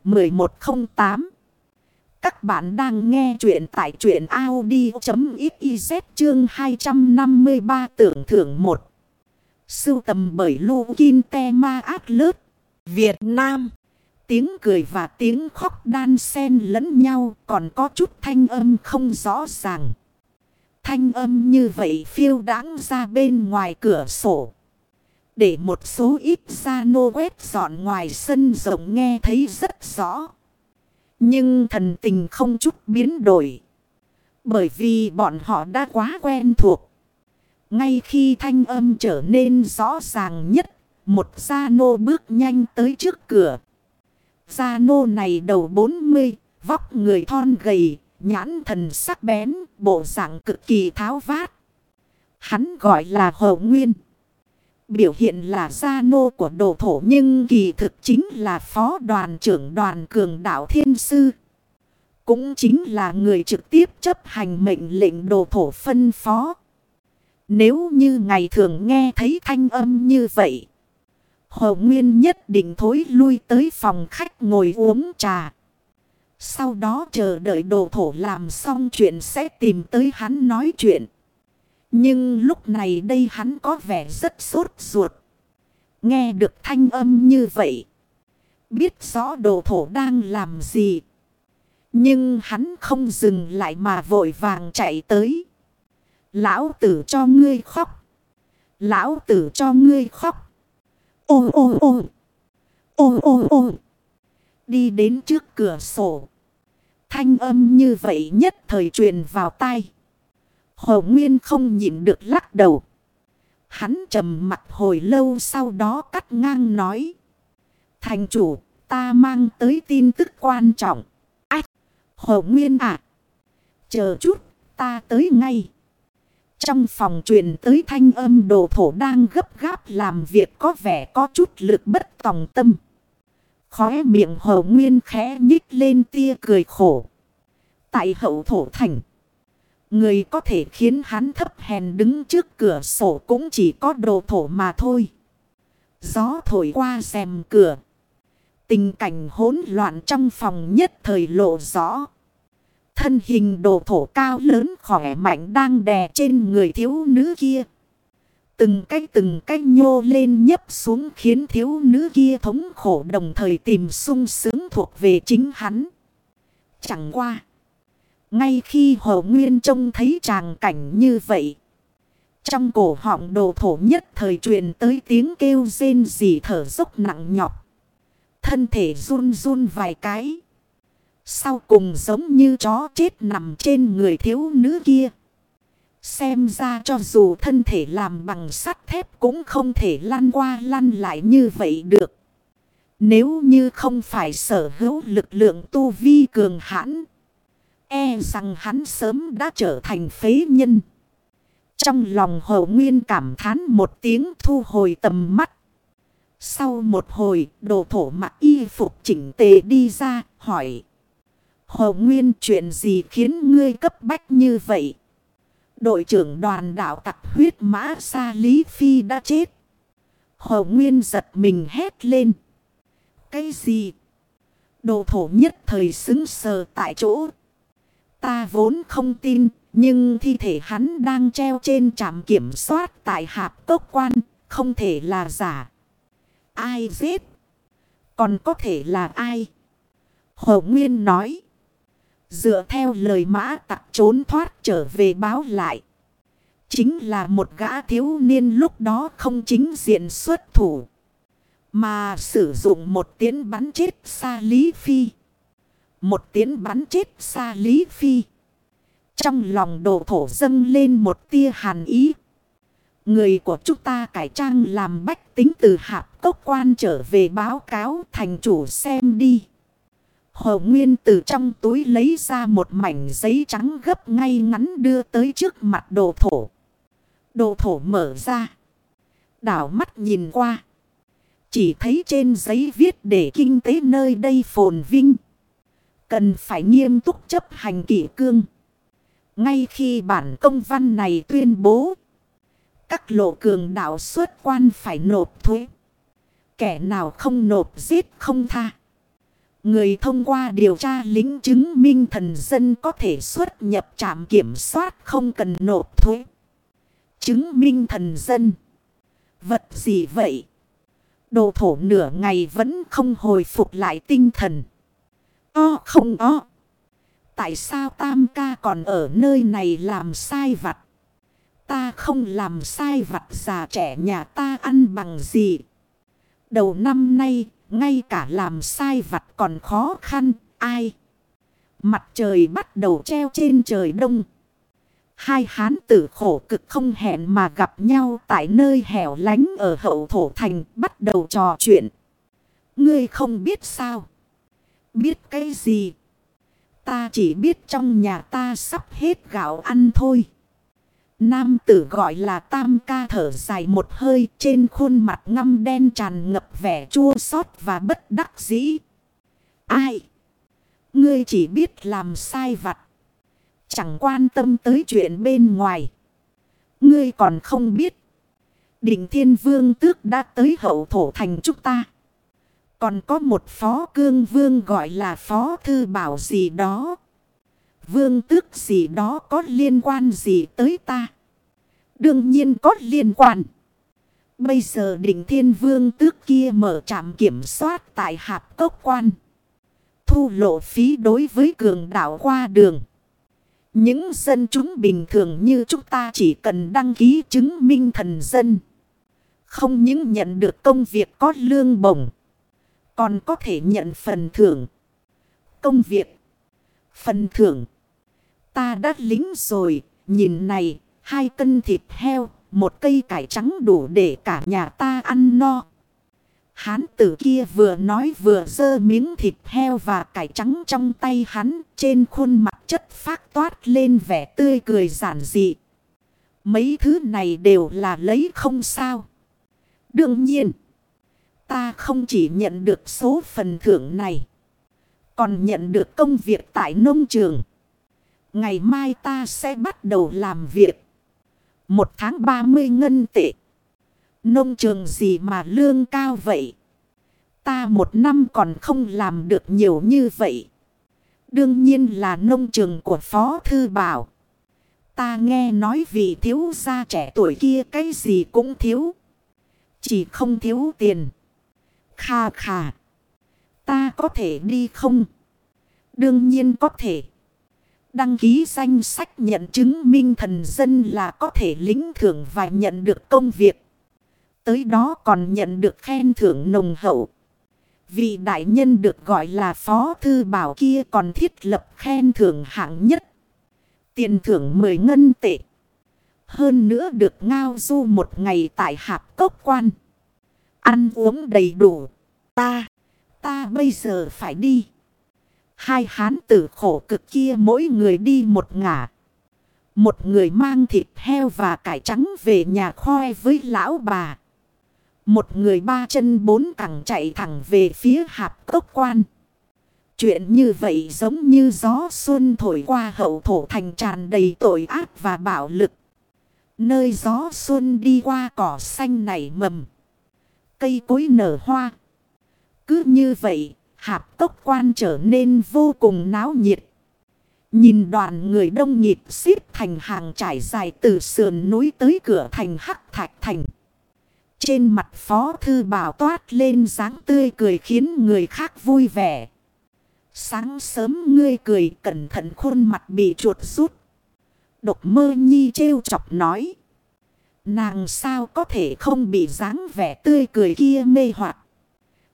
1108. Các bạn đang nghe chuyện tại chuyện Audi.xyz chương 253 tưởng thưởng 1. Sưu tầm bởi Lô Kinh Te Ma Việt Nam. Tiếng cười và tiếng khóc đan xen lẫn nhau, còn có chút thanh âm không rõ ràng. Thanh âm như vậy phiêu đáng ra bên ngoài cửa sổ. Để một số ít ra nô quét dọn ngoài sân rộng nghe thấy rất rõ. Nhưng thần tình không chút biến đổi. Bởi vì bọn họ đã quá quen thuộc. Ngay khi thanh âm trở nên rõ ràng nhất, một gia nô bước nhanh tới trước cửa. Gia nô này đầu 40, vóc người thon gầy, nhãn thần sắc bén, bộ dạng cực kỳ tháo vát. Hắn gọi là Hồ Nguyên. Biểu hiện là gia nô của đồ thổ nhưng kỳ thực chính là phó đoàn trưởng đoàn cường đạo thiên sư. Cũng chính là người trực tiếp chấp hành mệnh lệnh đồ thổ phân phó. Nếu như ngày thường nghe thấy thanh âm như vậy. Hồ Nguyên nhất định thối lui tới phòng khách ngồi uống trà. Sau đó chờ đợi đồ thổ làm xong chuyện sẽ tìm tới hắn nói chuyện. Nhưng lúc này đây hắn có vẻ rất sốt ruột. Nghe được thanh âm như vậy. Biết rõ đồ thổ đang làm gì. Nhưng hắn không dừng lại mà vội vàng chạy tới. Lão tử cho ngươi khóc. Lão tử cho ngươi khóc. Ô ô ô. Ô ô ô. Đi đến trước cửa sổ. Thanh âm như vậy nhất thời truyền vào tai. Hồ Nguyên không nhịn được lắc đầu. Hắn trầm mặt hồi lâu sau đó cắt ngang nói. Thành chủ, ta mang tới tin tức quan trọng. Ách, Hồ Nguyên à. Chờ chút, ta tới ngay. Trong phòng truyền tới thanh âm đồ thổ đang gấp gáp làm việc có vẻ có chút lực bất tòng tâm. Khóe miệng Hồ nguyên khẽ nhích lên tia cười khổ. Tại hậu thổ thành. Người có thể khiến hắn thấp hèn đứng trước cửa sổ cũng chỉ có đồ thổ mà thôi. Gió thổi qua rèm cửa. Tình cảnh hỗn loạn trong phòng nhất thời lộ rõ. Thân hình đồ thổ cao lớn khỏe mạnh đang đè trên người thiếu nữ kia. Từng cái từng cái nhô lên nhấp xuống khiến thiếu nữ kia thống khổ đồng thời tìm sung sướng thuộc về chính hắn. Chẳng qua. Ngay khi Hồ Nguyên trông thấy tràng cảnh như vậy. Trong cổ họng đồ thổ nhất thời truyền tới tiếng kêu rên rỉ thở dốc nặng nhọc. Thân thể run run vài cái. Sau cùng giống như chó chết nằm trên người thiếu nữ kia. Xem ra cho dù thân thể làm bằng sắt thép cũng không thể lăn qua lăn lại như vậy được. Nếu như không phải sở hữu lực lượng tu vi cường hãn. E rằng hắn sớm đã trở thành phế nhân. Trong lòng hậu nguyên cảm thán một tiếng thu hồi tầm mắt. Sau một hồi, đồ thổ mặc y phục chỉnh tề đi ra, hỏi. Hồ Nguyên chuyện gì khiến ngươi cấp bách như vậy? Đội trưởng đoàn đảo tặc huyết mã Sa Lý Phi đã chết. Hồ Nguyên giật mình hét lên. Cái gì? Đồ thổ nhất thời xứng sờ tại chỗ. Ta vốn không tin, nhưng thi thể hắn đang treo trên trạm kiểm soát tại hạp cốc quan, không thể là giả. Ai giết? Còn có thể là ai? Hồ Nguyên nói. Dựa theo lời mã tặc trốn thoát trở về báo lại. Chính là một gã thiếu niên lúc đó không chính diện xuất thủ. Mà sử dụng một tiếng bắn chết xa Lý Phi. Một tiếng bắn chết xa Lý Phi. Trong lòng đồ thổ dâng lên một tia hàn ý. Người của chúng ta cải trang làm bách tính từ hạp cốc quan trở về báo cáo thành chủ xem đi. Hồ Nguyên từ trong túi lấy ra một mảnh giấy trắng gấp ngay ngắn đưa tới trước mặt đồ thổ. Đồ thổ mở ra. Đảo mắt nhìn qua. Chỉ thấy trên giấy viết để kinh tế nơi đây phồn vinh. Cần phải nghiêm túc chấp hành kỷ cương. Ngay khi bản công văn này tuyên bố. Các lộ cường đạo xuất quan phải nộp thuế. Kẻ nào không nộp giết không tha. Người thông qua điều tra lính chứng minh thần dân có thể xuất nhập trạm kiểm soát không cần nộp thuế. Chứng minh thần dân. Vật gì vậy? Đồ thổ nửa ngày vẫn không hồi phục lại tinh thần. O không o. Tại sao tam ca còn ở nơi này làm sai vặt? Ta không làm sai vặt già trẻ nhà ta ăn bằng gì? Đầu năm nay, ngay cả làm sai vặt còn khó khăn, ai? Mặt trời bắt đầu treo trên trời đông. Hai hán tử khổ cực không hẹn mà gặp nhau tại nơi hẻo lánh ở hậu thổ thành bắt đầu trò chuyện. Ngươi không biết sao? Biết cái gì? Ta chỉ biết trong nhà ta sắp hết gạo ăn thôi. Nam tử gọi là tam ca thở dài một hơi, trên khuôn mặt ngâm đen tràn ngập vẻ chua xót và bất đắc dĩ. Ai? Ngươi chỉ biết làm sai vặt. Chẳng quan tâm tới chuyện bên ngoài. Ngươi còn không biết. Đỉnh thiên vương tước đã tới hậu thổ thành chúng ta. Còn có một phó cương vương gọi là phó thư bảo gì đó. Vương tước gì đó có liên quan gì tới ta? Đương nhiên có liên quan. Bây giờ đỉnh thiên vương tước kia mở trạm kiểm soát tại hạp cốc quan. Thu lộ phí đối với cường đảo qua đường. Những dân chúng bình thường như chúng ta chỉ cần đăng ký chứng minh thần dân. Không những nhận được công việc có lương bổng. Còn có thể nhận phần thưởng. Công việc. Phần thưởng. Ta đã lính rồi. Nhìn này. Hai cân thịt heo. Một cây cải trắng đủ để cả nhà ta ăn no. Hán tử kia vừa nói vừa dơ miếng thịt heo và cải trắng trong tay hắn. Trên khuôn mặt chất phát toát lên vẻ tươi cười giản dị. Mấy thứ này đều là lấy không sao. Đương nhiên. Ta không chỉ nhận được số phần thưởng này. Còn nhận được công việc tại nông trường. Ngày mai ta sẽ bắt đầu làm việc. Một tháng 30 ngân tệ. Nông trường gì mà lương cao vậy? Ta một năm còn không làm được nhiều như vậy. Đương nhiên là nông trường của Phó Thư Bảo. Ta nghe nói vì thiếu gia trẻ tuổi kia cái gì cũng thiếu. Chỉ không thiếu tiền. Khà khà. Ta có thể đi không? Đương nhiên có thể. Đăng ký danh sách nhận chứng minh thần dân là có thể lính thưởng và nhận được công việc. Tới đó còn nhận được khen thưởng nồng hậu. Vị đại nhân được gọi là phó thư bảo kia còn thiết lập khen thưởng hạng nhất. Tiền thưởng 10 ngân tệ. Hơn nữa được ngao du một ngày tại hạp cốc quan. Ăn uống đầy đủ. Ta, ta bây giờ phải đi. Hai hán tử khổ cực kia mỗi người đi một ngả. Một người mang thịt heo và cải trắng về nhà khoe với lão bà. Một người ba chân bốn cẳng chạy thẳng về phía hạp cốc quan. Chuyện như vậy giống như gió xuân thổi qua hậu thổ thành tràn đầy tội ác và bạo lực. Nơi gió xuân đi qua cỏ xanh nảy mầm cây cối nở hoa. Cứ như vậy, hạp tốc quan trở nên vô cùng náo nhiệt. Nhìn đoàn người đông nhịp xếp thành hàng trải dài từ sườn núi tới cửa thành Hắc Thạch Thành. Trên mặt phó thư bảo toát lên dáng tươi cười khiến người khác vui vẻ. Sáng sớm ngươi cười cẩn thận khuôn mặt bị chuột rút. Độc mơ nhi trêu chọc nói. Nàng sao có thể không bị dáng vẻ tươi cười kia mê hoặc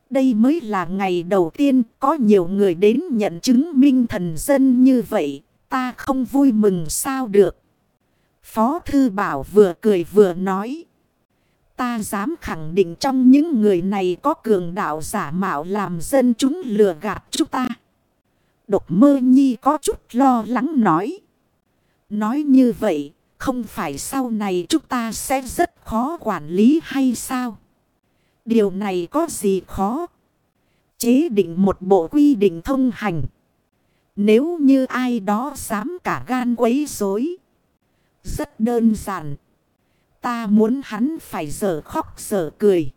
Đây mới là ngày đầu tiên có nhiều người đến nhận chứng minh thần dân như vậy. Ta không vui mừng sao được. Phó Thư Bảo vừa cười vừa nói. Ta dám khẳng định trong những người này có cường đạo giả mạo làm dân chúng lừa gạt chúng ta. Độc mơ nhi có chút lo lắng nói. Nói như vậy, không phải sau này chúng ta sẽ rất khó quản lý hay sao? Điều này có gì khó? Chế định một bộ quy định thông hành. Nếu như ai đó dám cả gan quấy rối, Rất đơn giản. Ta muốn hắn phải dở khóc dở cười.